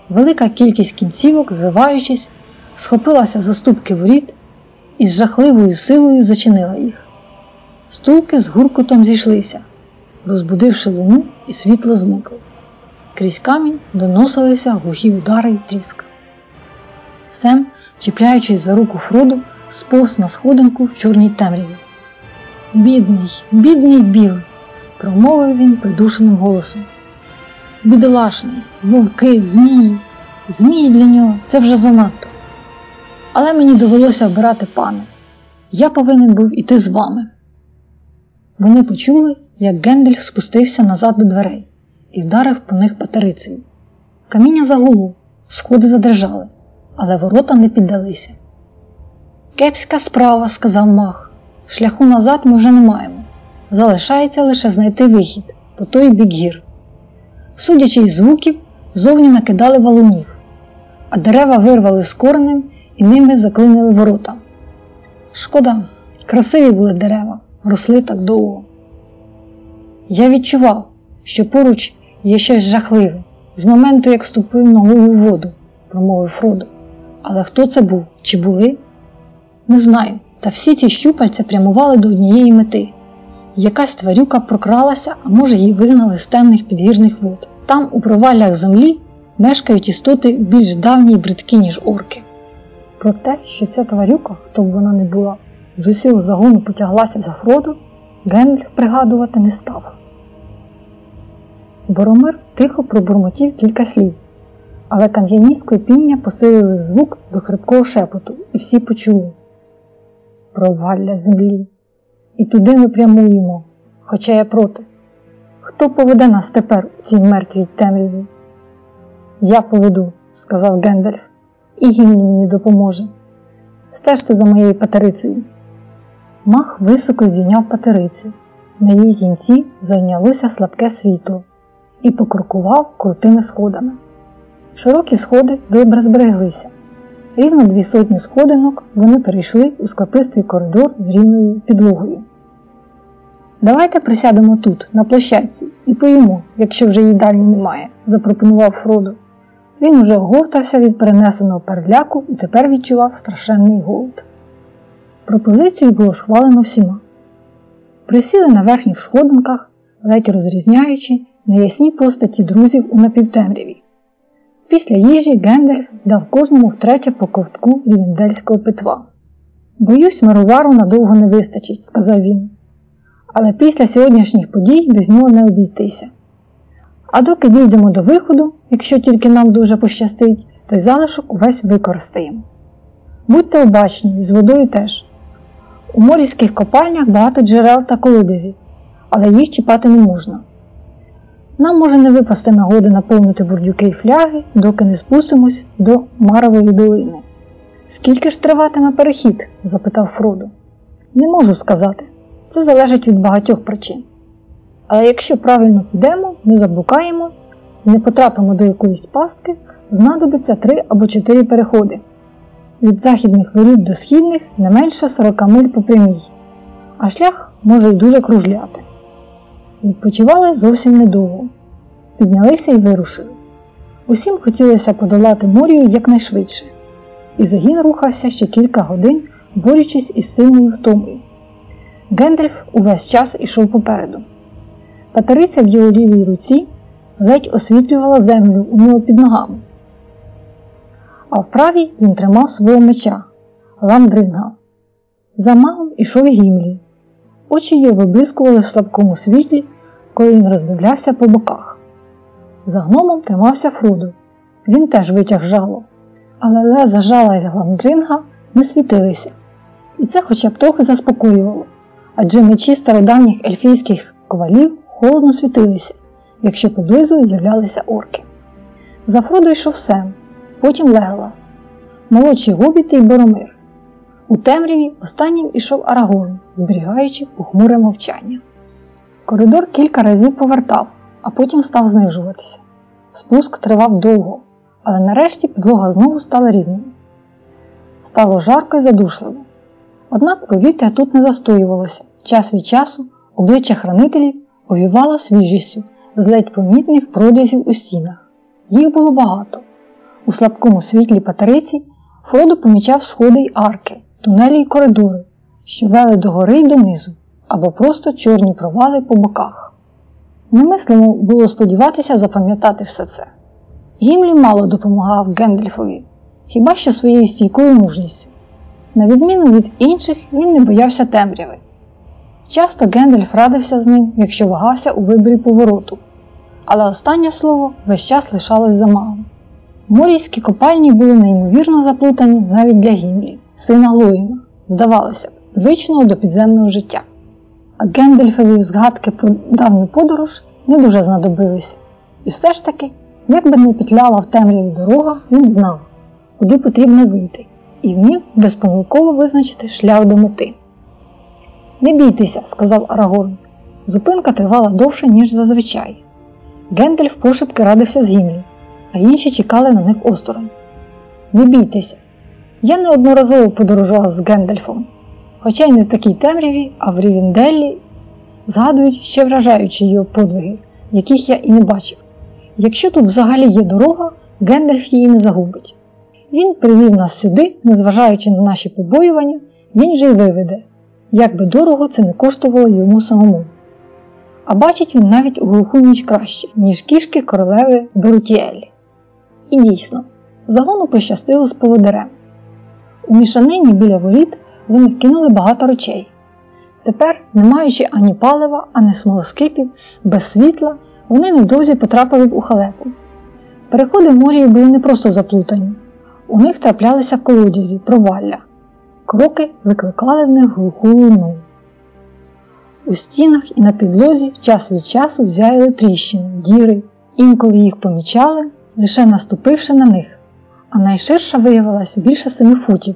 Велика кількість кінцівок, звиваючись, схопилася за ступки воріт і з жахливою силою зачинила їх. Стулки з гуркотом зійшлися, розбудивши луну, і світло зникло. Крізь камінь доносилися глухі удари й тріск. Сем, чіпляючись за руку Фроду, сповз на сходинку в чорній темряві. Бідний, бідний біл, промовив він придушеним голосом. Бідолашний, вовки, змії, змії для нього це вже занадто. Але мені довелося обирати пана. Я повинен був іти з вами. Вони почули, як Гендельф спустився назад до дверей і вдарив по них патерицею. Каміння загуло, сходи задрижали, але ворота не піддалися. Кепська справа, сказав мах. Шляху назад ми вже не маємо. Залишається лише знайти вихід по той бік гір. Судячи із звуків, зовні накидали валунів, а дерева вирвали з коренем і ними заклинили ворота. Шкода, красиві були дерева, росли так довго. Я відчував, що поруч є щось жахливе з моменту, як ступив ногою у воду, промовив Фродо. Але хто це був? Чи були? Не знаю, Та всі ці щупальця прямували до однієї мети. Якась тварюка прокралася, а може її вигнали з темних підгірних вод. Там, у проваллях землі, мешкають істоти більш давні й бридкі, ніж орки. Про те, що ця тварюка, хто б вона не була, з усього загону потяглася за Фроду, Генльф пригадувати не став. Боромир тихо пробурмотів кілька слів, але кам'яні склепіння посилили звук до хрипкого шепоту, і всі почули провалля землі. І туди ми прямуємо, хоча я проти. Хто поведе нас тепер у цій мертвій темряві? Я поведу, сказав Гендальф, і гімн мені допоможе. Стежте за моєю патерицею. Мах високо здійняв патерицю. На її кінці зайнялося слабке світло і покрокував крутими сходами. Широкі сходи добре збереглися. Рівно дві сотні сходинок вони перейшли у склепистий коридор з рівною підлогою. Давайте присядемо тут, на площадці, і поїмо, якщо вже їдальні немає, запропонував Фродо. Він уже оговтався від перенесеного переляку і тепер відчував страшенний голод. Пропозицію було схвалено всіма. Присіли на верхніх сходинках, ледь розрізняючи неясні постаті друзів у напівтемряві. Після їжі Гендальф дав кожному втретє по ковтку рівендельського питва. Боюсь, Маровару надовго не вистачить, сказав він. Але після сьогоднішніх подій без нього не обійтися. А доки дійдемо до виходу, якщо тільки нам дуже пощастить, то й залишок увесь використаємо. Будьте обачні, з водою теж. У морських копальнях багато джерел та колодязів, але їх чіпати не можна. Нам може не випасти нагоди наповнити бурдюки й фляги, доки не спустимось до Марової долини. Скільки ж триватиме перехід? запитав Фродо. Не можу сказати. Це залежить від багатьох причин. Але якщо правильно підемо, не заблукаємо не потрапимо до якоїсь пастки, знадобиться три або чотири переходи. Від західних воріт до східних не менше 40 миль по прямій, а шлях може й дуже кружляти. Відпочивали зовсім недовго, піднялися і вирушили. Усім хотілося подолати морію якнайшвидше, і загін рухався ще кілька годин, борючись із сильною втомою. Гендальф увесь час ішов попереду. Патериця в його лівій руці ледь освітлювала землю у нього під ногами, а в правій він тримав свого меча ламдринга. За магом ішов Гімлі. Очі його виблискували в слабкому світлі, коли він роздивлявся по боках. За гномом тримався Фродо. Він теж витяг жало, але леза жала і гламдринга не світилися, і це хоча б трохи заспокоювало, адже мечі стародавніх ельфійських ковалів холодно світилися, якщо поблизу з'являлися орки. За Фродо йшов Сем, потім Леголас, молодші гобіти й Боромир. У темряві останнім ішов Арагорн, зберігаючи похмуре мовчання. Коридор кілька разів повертав, а потім став знижуватися. Спуск тривав довго, але нарешті підлога знову стала рівною. Стало жарко і задушливо. Однак повітря тут не застоювалося. Час від часу обличчя хранителів овівало свіжістю з ледь помітних прорізів у стінах. Їх було багато. У слабкому світлі патериці Фродо помічав сходи й арки, тунелі й коридори, що вели до гори й донизу, або просто чорні провали по боках. Немислимо було сподіватися запам'ятати все це. Гімлі мало допомагав Гендальфові, хіба що своєю стійкою мужністю. На відміну від інших, він не боявся темряви. Часто Гендальф радився з ним, якщо вагався у виборі повороту, але останнє слово весь час лишалось за магом. Морійські копальні були неймовірно заплутані навіть для Гімлі, сина Лоїна, здавалося б, звичного до підземного життя. А Гендельфові згадки про давню подорож не дуже знадобилися. І все ж таки, як би не петляла в темряві дорога, він знав, куди потрібно вийти, і вмів безпомилково визначити шлях до мети. Не бійтеся, сказав Арагорн. Зупинка тривала довше, ніж зазвичай. Гендальф пошепки радився з Гімлі, а інші чекали на них осторонь. Не бійтеся. Я неодноразово подорожував з Гендальфом, хоча й не в такій темряві, а в Рівенделлі згадують ще вражаючі його подвиги, яких я і не бачив. Якщо тут взагалі є дорога, Гендальф її не загубить. Він привів нас сюди, незважаючи на наші побоювання, він же й виведе, як би дорого це не коштувало йому самому. А бачить він навіть у глуху ніч краще, ніж кішки королеви Берутіелі. І дійсно, загону пощастило з поводирем. У мішанині біля воріт вони кинули багато речей. Тепер, не маючи ані палива, ані смолоскипів, без світла, вони невдовзі потрапили б у халепу. Переходи морії були не просто заплутані, у них траплялися колодязі, провалля. Кроки викликали в них глуху луну. У стінах і на підлозі час від часу зяяли тріщини, діри, інколи їх помічали, лише наступивши на них, а найширша виявилася більше семи футів,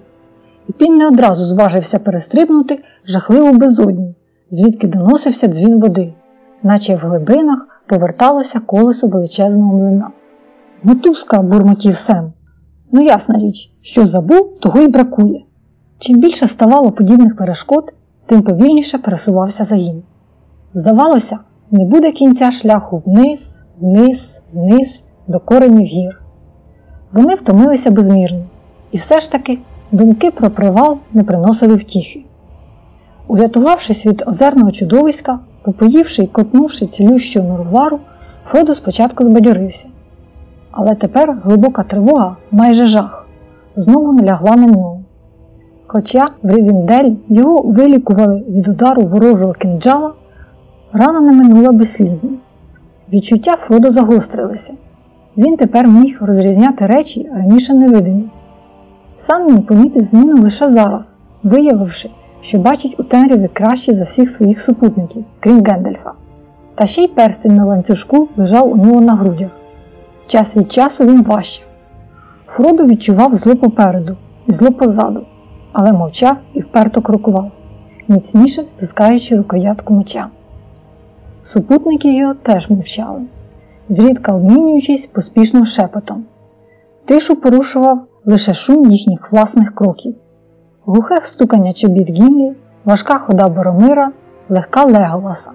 і пін не одразу зважився перестрибнути жахливу безодню, звідки доносився дзвін води, наче в глибинах поверталося колесо величезного млина. Мотузка, бурмотів Сем. Ну, ясна річ, що забув, того й бракує. Чим більше ставало подібних перешкод, тим повільніше пересувався загін. Здавалося, не буде кінця шляху вниз, вниз, вниз до коренів гір. Вони втомилися безмірно, і все ж таки думки про привал не приносили втіхи. Урятувавшись від озерного чудовиська, попоївши і котнувши цілющого норвару, Фродо спочатку збадьорився. Але тепер глибока тривога, майже жах, знову налягла на нього. Хоча в Рівіндель його вилікували від удару ворожого кинджала, рана не минула безслідно. Відчуття Фродо загострилися. Він тепер міг розрізняти речі раніше невидимі. Сам він помітив зміну лише зараз, виявивши, що бачить у темряві краще за всіх своїх супутників, крім Гендельфа. Та ще й перстень на ланцюжку лежав у нього на грудях. Час від часу він важчав. Фродо відчував зло попереду і зло позаду, але мовчав і вперто крокував, міцніше стискаючи рукоятку меча. Супутники його теж мовчали, зрідка обмінюючись поспішним шепотом. Тишу порушував лише шум їхніх власних кроків, глухе стукання чобіт Гімлі, важка хода Боромира, легка Леголаса,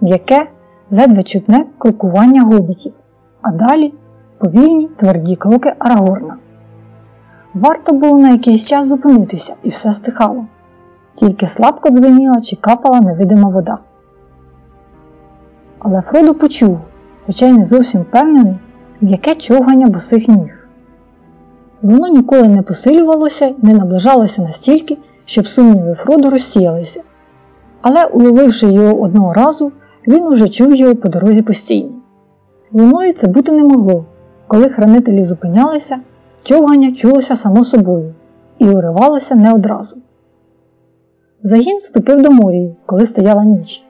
м'яке, ледве чутне крокування гобітів, а далі повільні тверді кроки Арагорна. Варто було на якийсь час зупинитися, і все стихало, тільки слабко дзвеніла чи капала невидима вода. Але Фродо почув, хоча й не зовсім впевнений, м'яке човгання босих ніг. Воно ніколи не посилювалося і не наближалося настільки, щоб сумніви Фроду розсіялися. Але, уловивши його одного разу, він уже чув його по дорозі постійно. Луною це бути не могло. Коли хранителі зупинялися, човгання чулося само собою і уривалося не одразу. Загін вступив до морії, коли стояла ніч.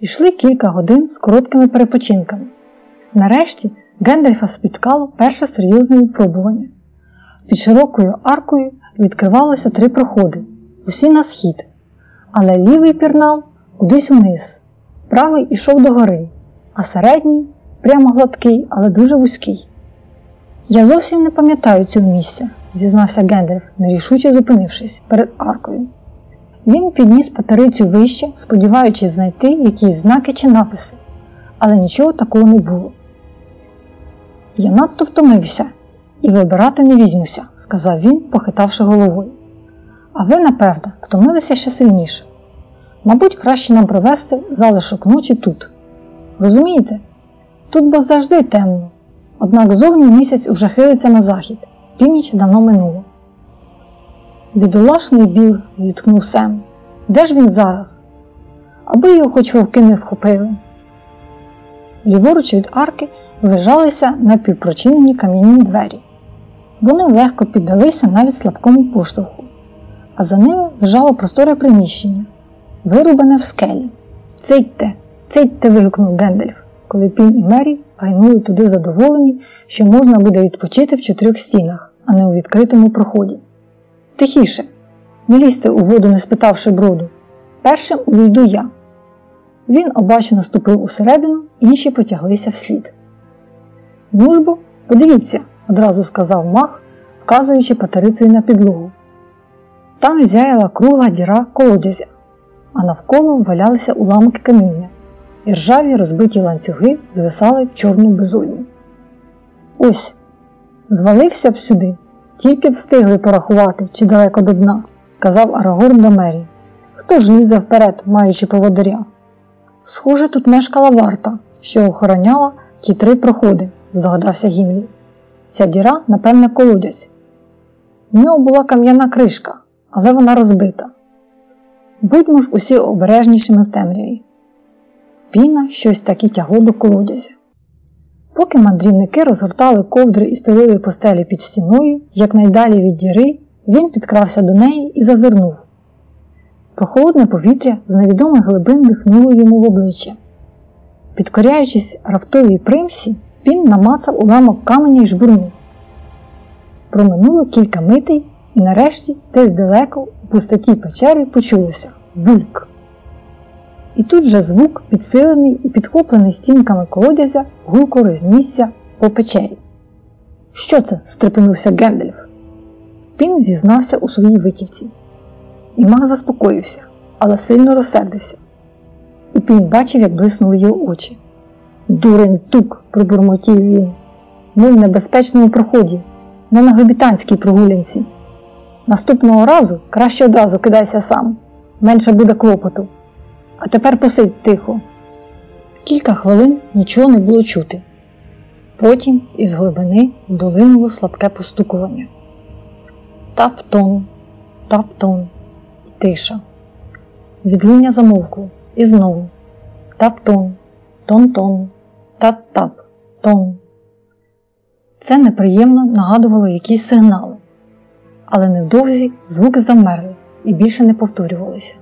Пішли кілька годин з короткими перепочинками. Нарешті Гендальфа спіткало перше серйозне випробування. Під широкою аркою відкривалося три проходи, усі на схід, але лівий пірнав кудись униз, правий ішов до гори, а середній прямо гладкий, але дуже вузький. Я зовсім не пам'ятаю цього місця, зізнався Гендальф, нерішуче зупинившись перед аркою. Він підніс патерицю вище, сподіваючись знайти якісь знаки чи написи, але нічого такого не було. Я надто втомився і вибирати не візьмуся, сказав він, похитавши головою. А ви, напевно, втомилися ще сильніше. Мабуть, краще нам провести залишок ночі тут. Розумієте? Тут бо завжди темно, однак зовні місяць уже хилиться на захід, північ давно минуло. Бідолашний біл, зітхнув Сем. Де ж він зараз? Аби його хоч вовки не вхопили. Ліворуч від арки вижалися напівпрочинені кам'яні двері. Вони легко піддалися навіть слабкому поштовху, а за ними лежало просторе приміщення, вирубане в скелі. Цейте, цейте. вигукнув Гендальф, коли Пін і Мері гайнули туди задоволені, що можна буде відпочити в чотирьох стінах, а не у відкритому проході. Тихіше, не лізьте у воду, не спитавши броду. Першим увійду я. Він обачно ступив усередину, інші потяглися вслід. Ну ж бо, подивіться, одразу сказав мах, вказуючи патерицею на підлогу. Там зяяла кругла діра колодязя, а навколо валялися уламки каміння, і ржаві розбиті ланцюги звисали в чорну безодню. Ось, звалився б сюди, тільки встигли порахувати чи далеко до дна. сказав Арагорн до Мері. Хто ж лізе вперед, маючи поводиря? Схоже, тут мешкала варта, що охороняла ті три проходи, здогадався Гімлі. Ця діра, напевне, колодязь. У нього була кам'яна кришка, але вона розбита. Будьмо ж усі обережнішими в темряві. Піна щось таки тягло до колодязя. Поки мандрівники розгортали ковдри і стелили постелі під стіною, якнайдалі від діри, він підкрався до неї і зазирнув. Прохолодне повітря з невідомих глибин дихнуло йому в обличчя. Підкоряючись раптовій примсі, він намацав уламок каменя і жбурнув. Проминуло кілька митей, і нарешті десь далеко у пустоті печери почулося бульк. І тут же звук, підсилений і підхоплений стінками колодязя, гулко рознісся по печері. Що це? стрепенувся Гендельф. Він зізнався у своїй витівці. І маг заспокоївся, але сильно розсердився. І Пінь бачив, як блиснули його очі. Дурень тук, пробурмотів він. Ми в небезпечному проході, не на гобітанській прогулянці. Наступного разу краще одразу кидайся сам, менше буде клопоту. А тепер посидь тихо. Кілька хвилин нічого не було чути. Потім із глибини долинуло слабке постукування. Таптон, таптон і тиша. Відлуння замовкло і знову таптон, тон-тон, тат-тап, тон. Це неприємно нагадувало якісь сигнали, але невдовзі звуки замерли і більше не повторювалися.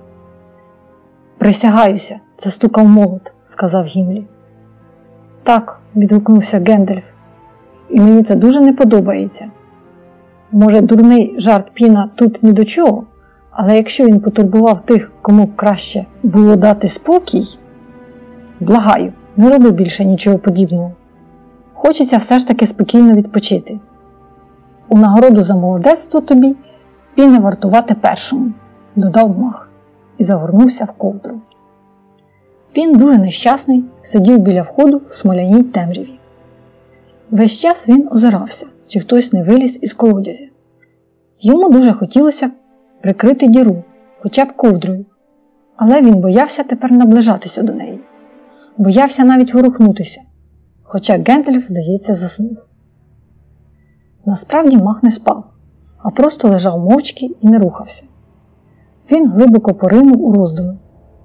Присягаюся, це стукав молот, сказав Гімлі. Так, відгукнувся Гендальф, і мені це дуже не подобається. Може, дурний жарт Піна тут ні до чого, але якщо він потурбував тих, кому краще було дати спокій, благаю, не роби більше нічого подібного. Хочеться все ж таки спокійно відпочити. У нагороду за молодецтво тобі піне вартувати першому, додав мах і загорнувся в ковдру. Він дуже нещасний, сидів біля входу в смоляній темряві. Весь час він озирався, чи хтось не виліз із колодязя. Йому дуже хотілося прикрити діру, хоча б ковдрою, але він боявся тепер наближатися до неї, боявся навіть ворухнутися, хоча Гендальф, здається, заснув. Насправді мах не спав, а просто лежав мовчки і не рухався. Він глибоко поринув у роздуми,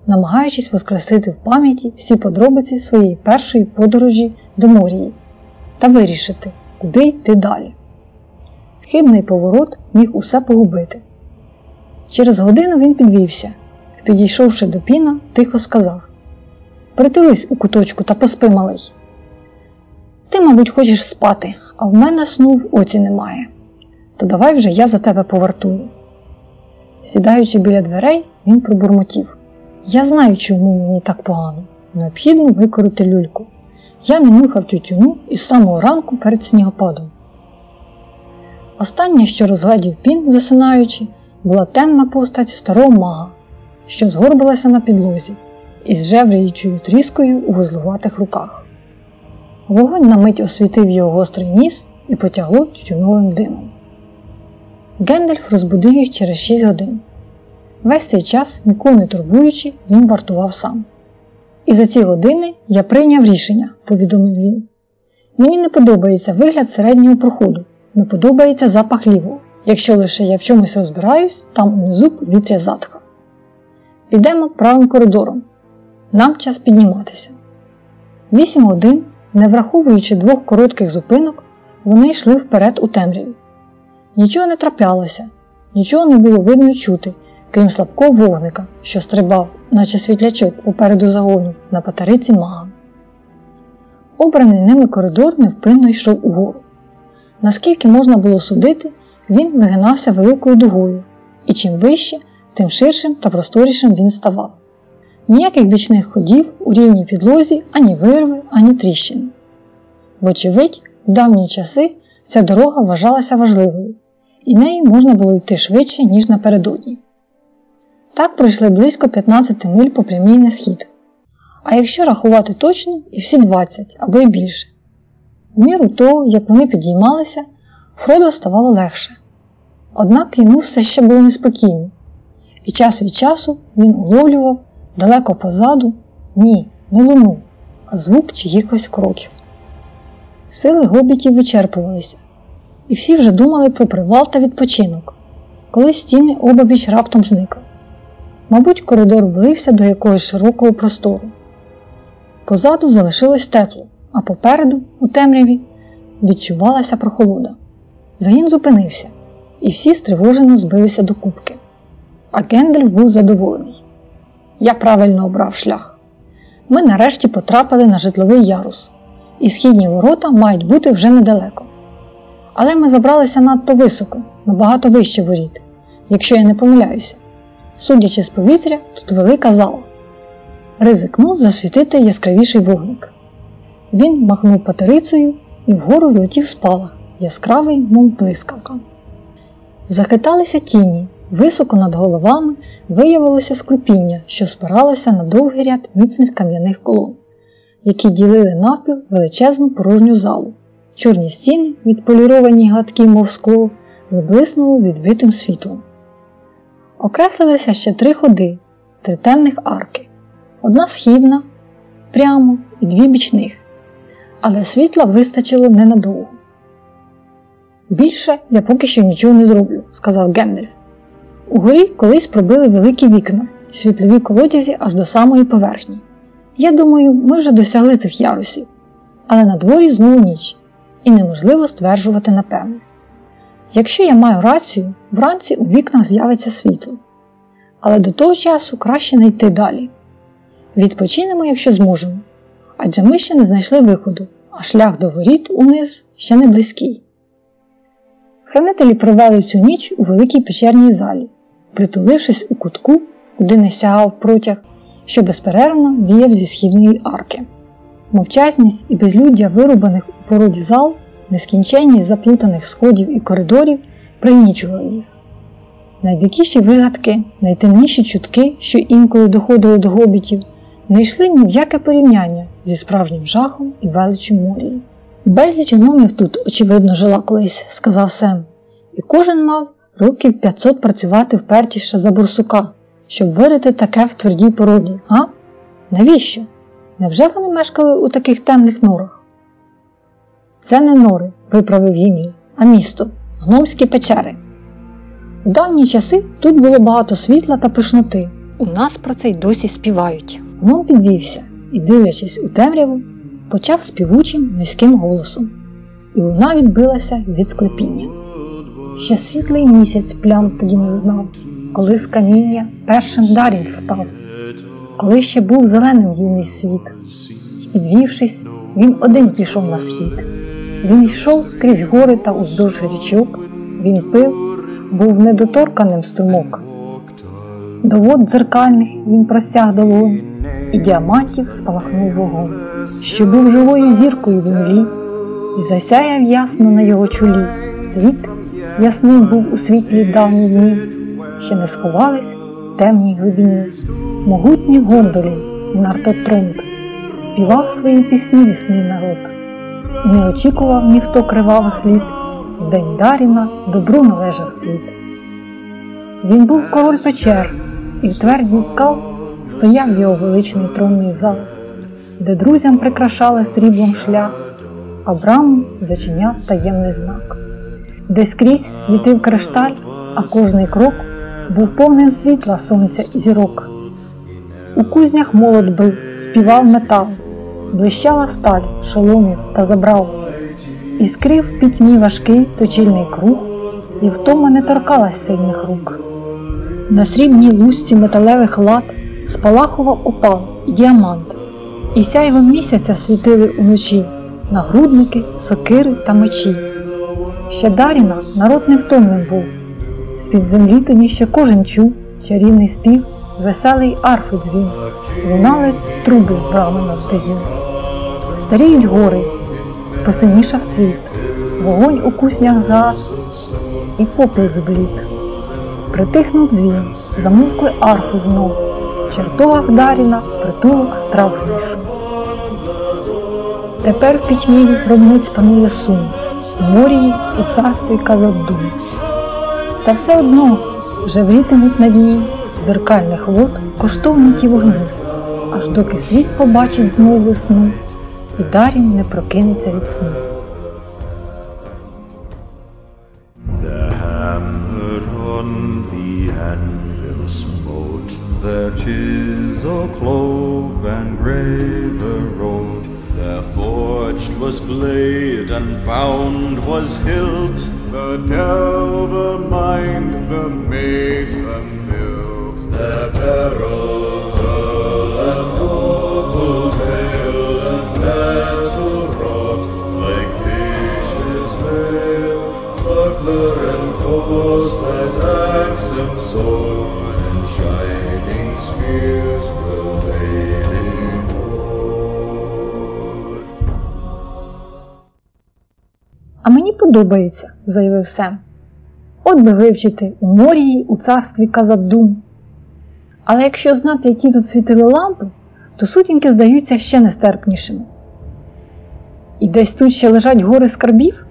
намагаючись воскресити в пам'яті всі подробиці своєї першої подорожі до Морії та вирішити, куди йти далі. Хибний поворот міг усе погубити. Через годину він підвівся, підійшовши до піна, тихо сказав: Притулись у куточку та поспи малий. Ти, мабуть, хочеш спати, а в мене сну в оці немає. То давай вже я за тебе повартую. Сідаючи біля дверей, він пробурмотів. Я знаю, чому мені так погано. Необхідно викорити люльку. Я не нюхав тютюну із самого ранку перед снігопадом. Останнє, що розглядів пін, засинаючи, була темна постать старого мага, що згорбилася на підлозі із жевріючою тріскою у вузлуватих руках. Вогонь на мить освітив його гострий ніс і потягло тютюновим димом. Гендальф розбудив їх через 6 годин. Весь цей час, нікого не турбуючи, він вартував сам. І за ці години я прийняв рішення, повідомив він. Мені не подобається вигляд середнього проходу, не подобається запах лівого. Якщо лише я в чомусь розбираюсь, там унизу повітря затха. Підемо правим коридором. Нам час підніматися. Вісім годин, не враховуючи двох коротких зупинок, вони йшли вперед у темряві. Нічого не траплялося, нічого не було видно чути, крім слабкого вогника, що стрибав, наче світлячок попереду загону на патериці мага. Обраний ними коридор невпинно йшов угору. Наскільки можна було судити, він вигинався великою дугою, і чим вище, тим ширшим та просторішим він ставав. Ніяких бічних ходів у рівній підлозі ані вирви, ані тріщини. Вочевидь, у давні часи ця дорога вважалася важливою, і нею можна було йти швидше, ніж напередодні. Так пройшли близько 15 миль по прямій на схід. А якщо рахувати точно, і всі 20 або й більше. В міру того, як вони підіймалися, Фродо ставало легше. Однак йому все ще було неспокійно, і час від часу він уловлював далеко позаду, ні, не луну, а звук чиїхось кроків. Сили гобітів вичерпувалися, і всі вже думали про привал та відпочинок, коли стіни обабіч раптом зникли. Мабуть, коридор влився до якогось широкого простору. Позаду залишилось тепло, а попереду, у темряві, відчувалася прохолода. Загін зупинився, і всі стривожено збилися до кубки. А Гендель був задоволений. Я правильно обрав шлях. Ми нарешті потрапили на житловий ярус, і східні ворота мають бути вже недалеко. Але ми забралися надто високо, набагато вище воріт, якщо я не помиляюся. Судячи з повітря, тут велика зала. Ризикнув засвітити яскравіший вогник. Він махнув патерицею і вгору злетів спалах, яскравий, мов блискавка. Захиталися тіні, високо над головами виявилося склепіння, що спиралося на довгий ряд міцних кам'яних колон, які ділили напіл величезну порожню залу. Чорні стіни, відполіровані гладкі, мов скло, зблиснули відбитим світлом. Окреслилися ще три ходи, три темних арки, одна східна, прямо і дві бічних, але світла вистачило ненадовго. Більше я поки що нічого не зроблю, сказав Гендальф. Угорі колись пробили великі вікна, світлові колодязі аж до самої поверхні. Я думаю, ми вже досягли цих ярусів, але на дворі знову ніч, і неможливо стверджувати напевно. Якщо я маю рацію, вранці у вікнах з'явиться світло. Але до того часу краще не йти далі. Відпочинемо, якщо зможемо, адже ми ще не знайшли виходу, а шлях до воріт униз ще не близький. Хранителі провели цю ніч у великій печерній залі, притулившись у кутку, куди не сягав протяг, що безперервно віяв зі східної арки. Мовчазність і безлюддя вирубаних у породі зал нескінченність заплутаних сходів і коридорів пригнічували їх. Найдикіші вигадки, найтемніші чутки, що інколи доходили до гобітів, не йшли ні в яке порівняння зі справжнім жахом і величчю морії. Безліч гномів тут, очевидно, жила колись, сказав Сем, і кожен мав років 500 працювати впертіше за бурсука, щоб вирити таке в твердій породі, а? Навіщо? Невже вони мешкали у таких темних норах? Це не нори, виправив Гімлі, а місто, гномські печери. У давні часи тут було багато світла та пишноти. У нас про це й досі співають. Гном підвівся і, дивлячись у темряву, почав співучим низьким голосом, і луна відбилася від склепіння. Ще світлий місяць плям тоді не знав, коли з каміння першим дарін встав, коли ще був зеленим юний світ, і, підвівшись, він один пішов на схід. Він йшов крізь гори та уздовж річок, він пив, був недоторканим струмок. До вод дзеркальних він простяг долонь, і діамантів спалахнув вогонь, що був живою зіркою в імлі, і засяяв ясно на його чолі. Світ ясним був у світлі давні дні, ще не сховались в темній глибині. Могутній гондолі Нартотронт співав свої пісні лісний народ. Не очікував ніхто кривавих літ, в день Даріна добру належав світ. Він був король печер, і в твердій скал стояв його величний тронний зал, де друзям прикрашали сріблом шлях, а браму зачиняв таємний знак, де скрізь світив кришталь, а кожний крок був повним світла сонця і зірок. У кузнях молот бив, співав метал блищала сталь шоломів та забрав, іскрив в пітьмі важкий точильний круг, і втома не торкалась сильних рук. На срібній лусці металевих лад спалахував опал і діамант, і сяйво місяця світили уночі нагрудники, сокири та мечі. Ще Даріна народ невтомним був, з-під землі тоді ще кожен чув чарівний спів, веселий арфи дзвін, лунали труби з брами навздогін. Старіють гори, посинішав світ, вогонь у куснях зас і попіл зблід. Притихнув дзвін, замовкли арфи знов, в чертогах Даріна притулок страх знайшов. Тепер в пітьмі гробниць панує сум, в морії у царстві казав дум. Та все одно жеврітимуть над ній дзеркальних вод коштовні ті вогні, аж доки світ побачить знову весну, і Дарін не прокинеться від сну. The the their chisel clove and graver wrote. There forged was blade and bound was hilt, the delver mind the mason А мені подобається, заявив Сем. От би вивчити у морії у царстві Казадум. Але якщо знати, які тут світили лампи, то сутінки здаються ще нестерпнішими. І десь тут ще лежать гори скарбів?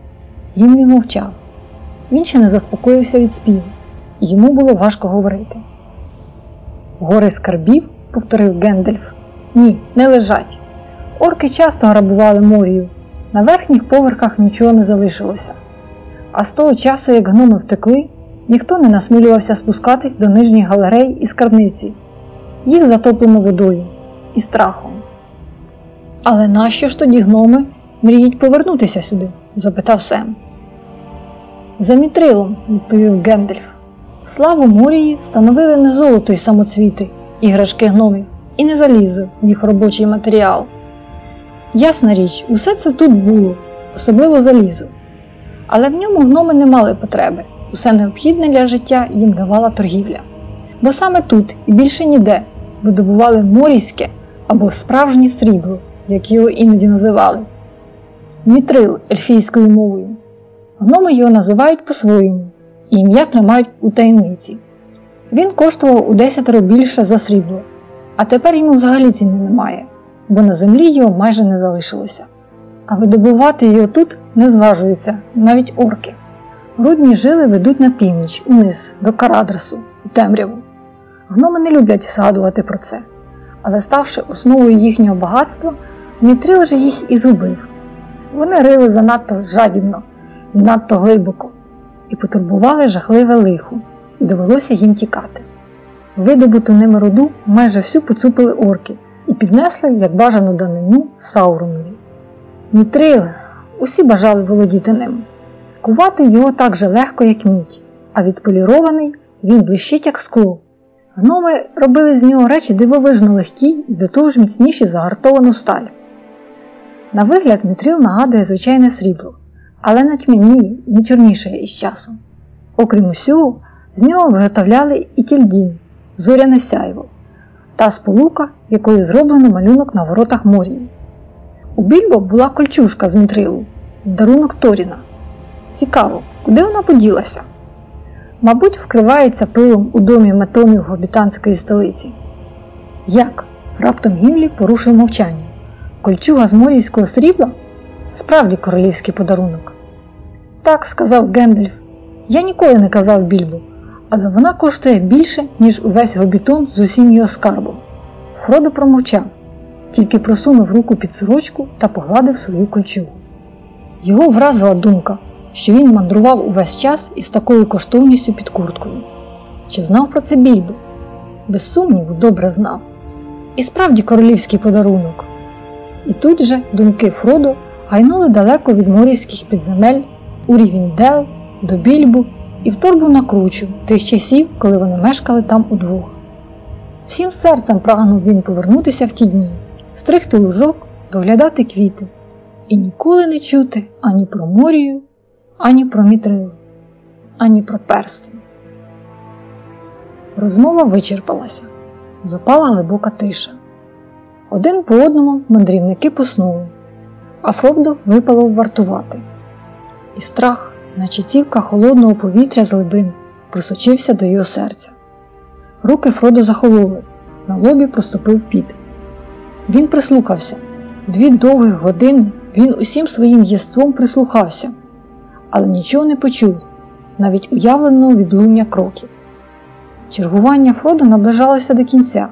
Гімлі мовчав. Він ще не заспокоївся від співу, і йому було важко говорити. Гори скарбів, повторив Гендальф. Ні, не лежать. Орки часто грабували морію, на верхніх поверхах нічого не залишилося. А з того часу, як гноми втекли, ніхто не насмілювався спускатись до нижніх галерей і скарбниці. Їх затоплено водою і страхом. Але нащо ж тоді гноми мріють повернутися сюди? запитав Сем. За мітрилом, відповів Гендальф. Славу Морії становили не золото й самоцвіти, іграшки гномів, і не залізо їх робочий матеріал. Ясна річ, усе це тут було, особливо залізо. Але в ньому гноми не мали потреби, усе необхідне для життя їм давала торгівля. Бо саме тут і більше ніде видобували морійське або справжнє срібло, як його іноді називали мітрил ельфійською мовою. Гноми його називають по-своєму, і ім'я тримають у таємниці. Він коштував у десятеро більше за срібло, а тепер йому взагалі ціни немає, бо на землі його майже не залишилося. А видобувати його тут не зважуються навіть орки. Рудні жили ведуть на північ, униз, до Карадрасу у темряву. Гноми не люблять згадувати про це, але ставши основою їхнього багатства, Мітрил же їх і згубив. Вони рили занадто жадібно і надто глибоко, і потурбували жахливе лихо, і довелося їм тікати. Видобуту ними руду майже всю поцупили орки і піднесли, як бажану данину, Сауронові. Мітрил, усі бажали володіти ним. Кувати його так же легко, як мідь, а відполірований він блищить, як скло. Гноми робили з нього речі дивовижно легкі і до того ж міцніші за гартовану сталь. На вигляд мітрил нагадує звичайне срібло, але не тьмяніє і не чорнішає із часом. Окрім усього, з нього виготовляли і тільдінь, зоряне сяйво, та сполука, якою зроблено малюнок на воротах морії. У Більбо була кольчужка з мітрилу, дарунок Торіна. Цікаво, куди вона поділася? Мабуть, вкривається пилом у домі метомів гобітанської столиці. Як? Раптом Гімлі порушив мовчання. Кольчуга з морійського срібла? Справді королівський подарунок. Так, сказав Гендальф. Я ніколи не казав більбу, але вона коштує більше, ніж увесь гобітон з усім його скарбом. Фродо промовчав, тільки просунув руку під сорочку та погладив свою кольчугу. Його вразила думка, що він мандрував увесь час із такою коштовністю під курткою. Чи знав про це більбу? Без сумніву, добре знав. І справді королівський подарунок. І тут же думки Фродо гайнули далеко від морійських підземель у Рівіндел, до Більбу і в торбу на кручу тих часів, коли вони мешкали там удвох. Всім серцем прагнув він повернутися в ті дні, стригти лужок, доглядати квіти і ніколи не чути ані про морію, ані про мітрилу, ані про перстень. Розмова вичерпалася, запала глибока тиша. Один по одному мандрівники поснули, а Фродо випало вартувати. І страх, наче цівка холодного повітря з глибин, просочився до його серця. Руки Фродо захололи, на лобі проступив піт. Він прислухався. Дві довгих години він усім своїм єством прислухався, але нічого не почув, навіть уявленого відлуння кроків. Чергування Фродо наближалося до кінця,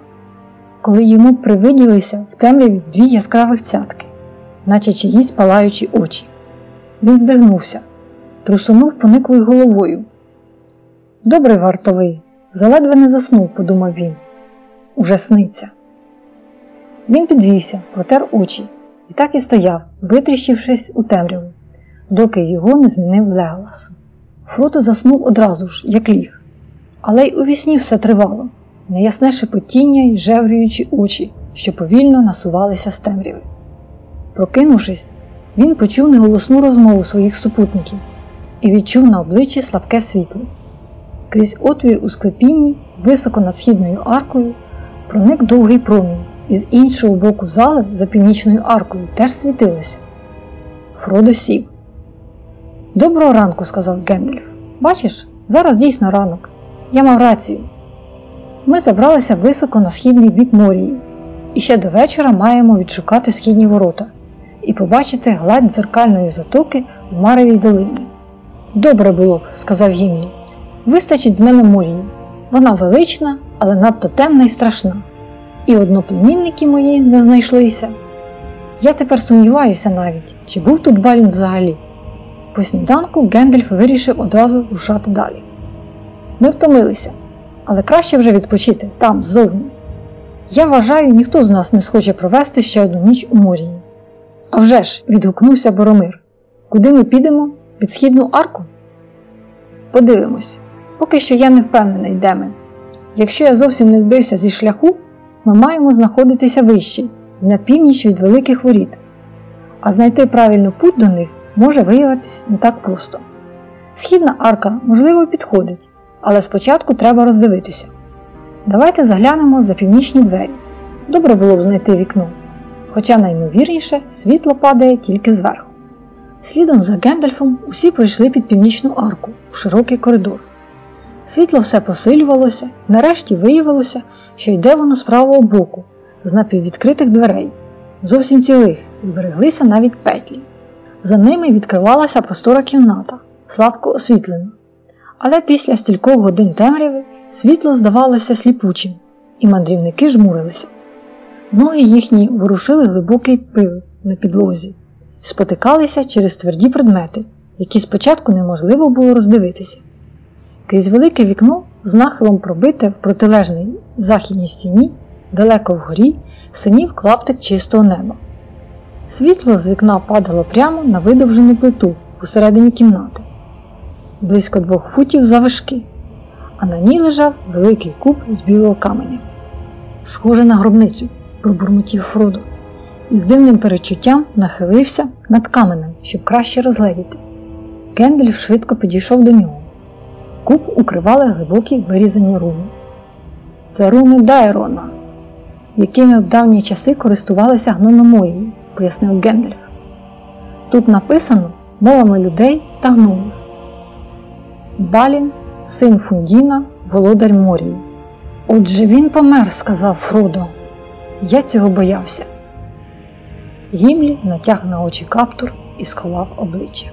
коли йому привиділися в темряві дві яскравих цятки, наче чиїсь палаючі очі. Він здригнувся, трусунув пониклою головою. Добре, вартовий, заледве не заснув, подумав він. Уже сниться. Він підвівся, протер очі і так і стояв, витріщившись у темряву, доки його не змінив Леголас. Фрото заснув одразу ж, як ліг, але й у вісні все тривало, неясне шепотіння й жеврюючі очі, що повільно насувалися з темряви. Прокинувшись, він почув неголосну розмову своїх супутників і відчув на обличчі слабке світло. Крізь отвір у склепінні, високо над східною аркою, проник довгий промінь, і з іншого боку зали за північною аркою теж світилося. Фродо сів. Доброго ранку, сказав Гендельф. Бачиш, зараз дійсно ранок. Я мав рацію. Ми забралися високо на східний бік морії, і ще до вечора маємо відшукати східні ворота і побачити гладь дзеркальної затоки в Маревій долині. Добре було б, сказав Гімлі. Вистачить з мене морії. Вона велична, але надто темна і страшна. І одноплемінники мої не знайшлися. Я тепер сумніваюся навіть, чи був тут Балін взагалі. По сніданку Гендельф вирішив одразу рушати далі. Ми втомилися, але краще вже відпочити там, ззовні. Я вважаю, ніхто з нас не схоче провести ще одну ніч у Морії. «А вже ж!» – відгукнувся Боромир. Куди ми підемо? Під східну арку? Подивимось. Поки що я не впевнений, де ми. Якщо я зовсім не збився зі шляху, ми маємо знаходитися вище, на північ від великих воріт, а знайти правильний путь до них може виявитись не так просто. Східна арка, можливо, підходить, але спочатку треба роздивитися. Давайте заглянемо за північні двері. Добре було б знайти вікно, хоча наймовірніше світло падає тільки зверху. Слідом за Гендальфом усі пройшли під північну арку у широкий коридор. Світло все посилювалося, нарешті виявилося, що йде воно з правого боку, з напіввідкритих дверей, зовсім цілих, збереглися навіть петлі. За ними відкривалася простора кімната, слабко освітлена. Але після стількох годин темряви світло здавалося сліпучим, і мандрівники жмурилися. Ноги їхні ворушили глибокий пил на підлозі, спотикалися через тверді предмети, які спочатку неможливо було роздивитися. Крізь велике вікно з нахилом пробите в протилежній західній стіні, далеко вгорі, синів клаптик чистого неба. Світло з вікна падало прямо на видовжену плиту посередині кімнати, близько двох футів завишки, а на ній лежав великий куб з білого каменя. Схоже на гробницю, пробурмотів Фродо, і з дивним перечуттям нахилився над каменем, щоб краще розгледіти. Кендель швидко підійшов до нього. Куб укривали глибокі вирізані руни. Це руни Дайрона, якими в давні часи користувалися гномомої, пояснив Гендальф. Тут написано мовами людей та гномів. Балін, син Фундіна, володар Морії. Отже він помер, сказав Фродо. Я цього боявся. Гімлі натяг на очі каптур і сховав обличчя.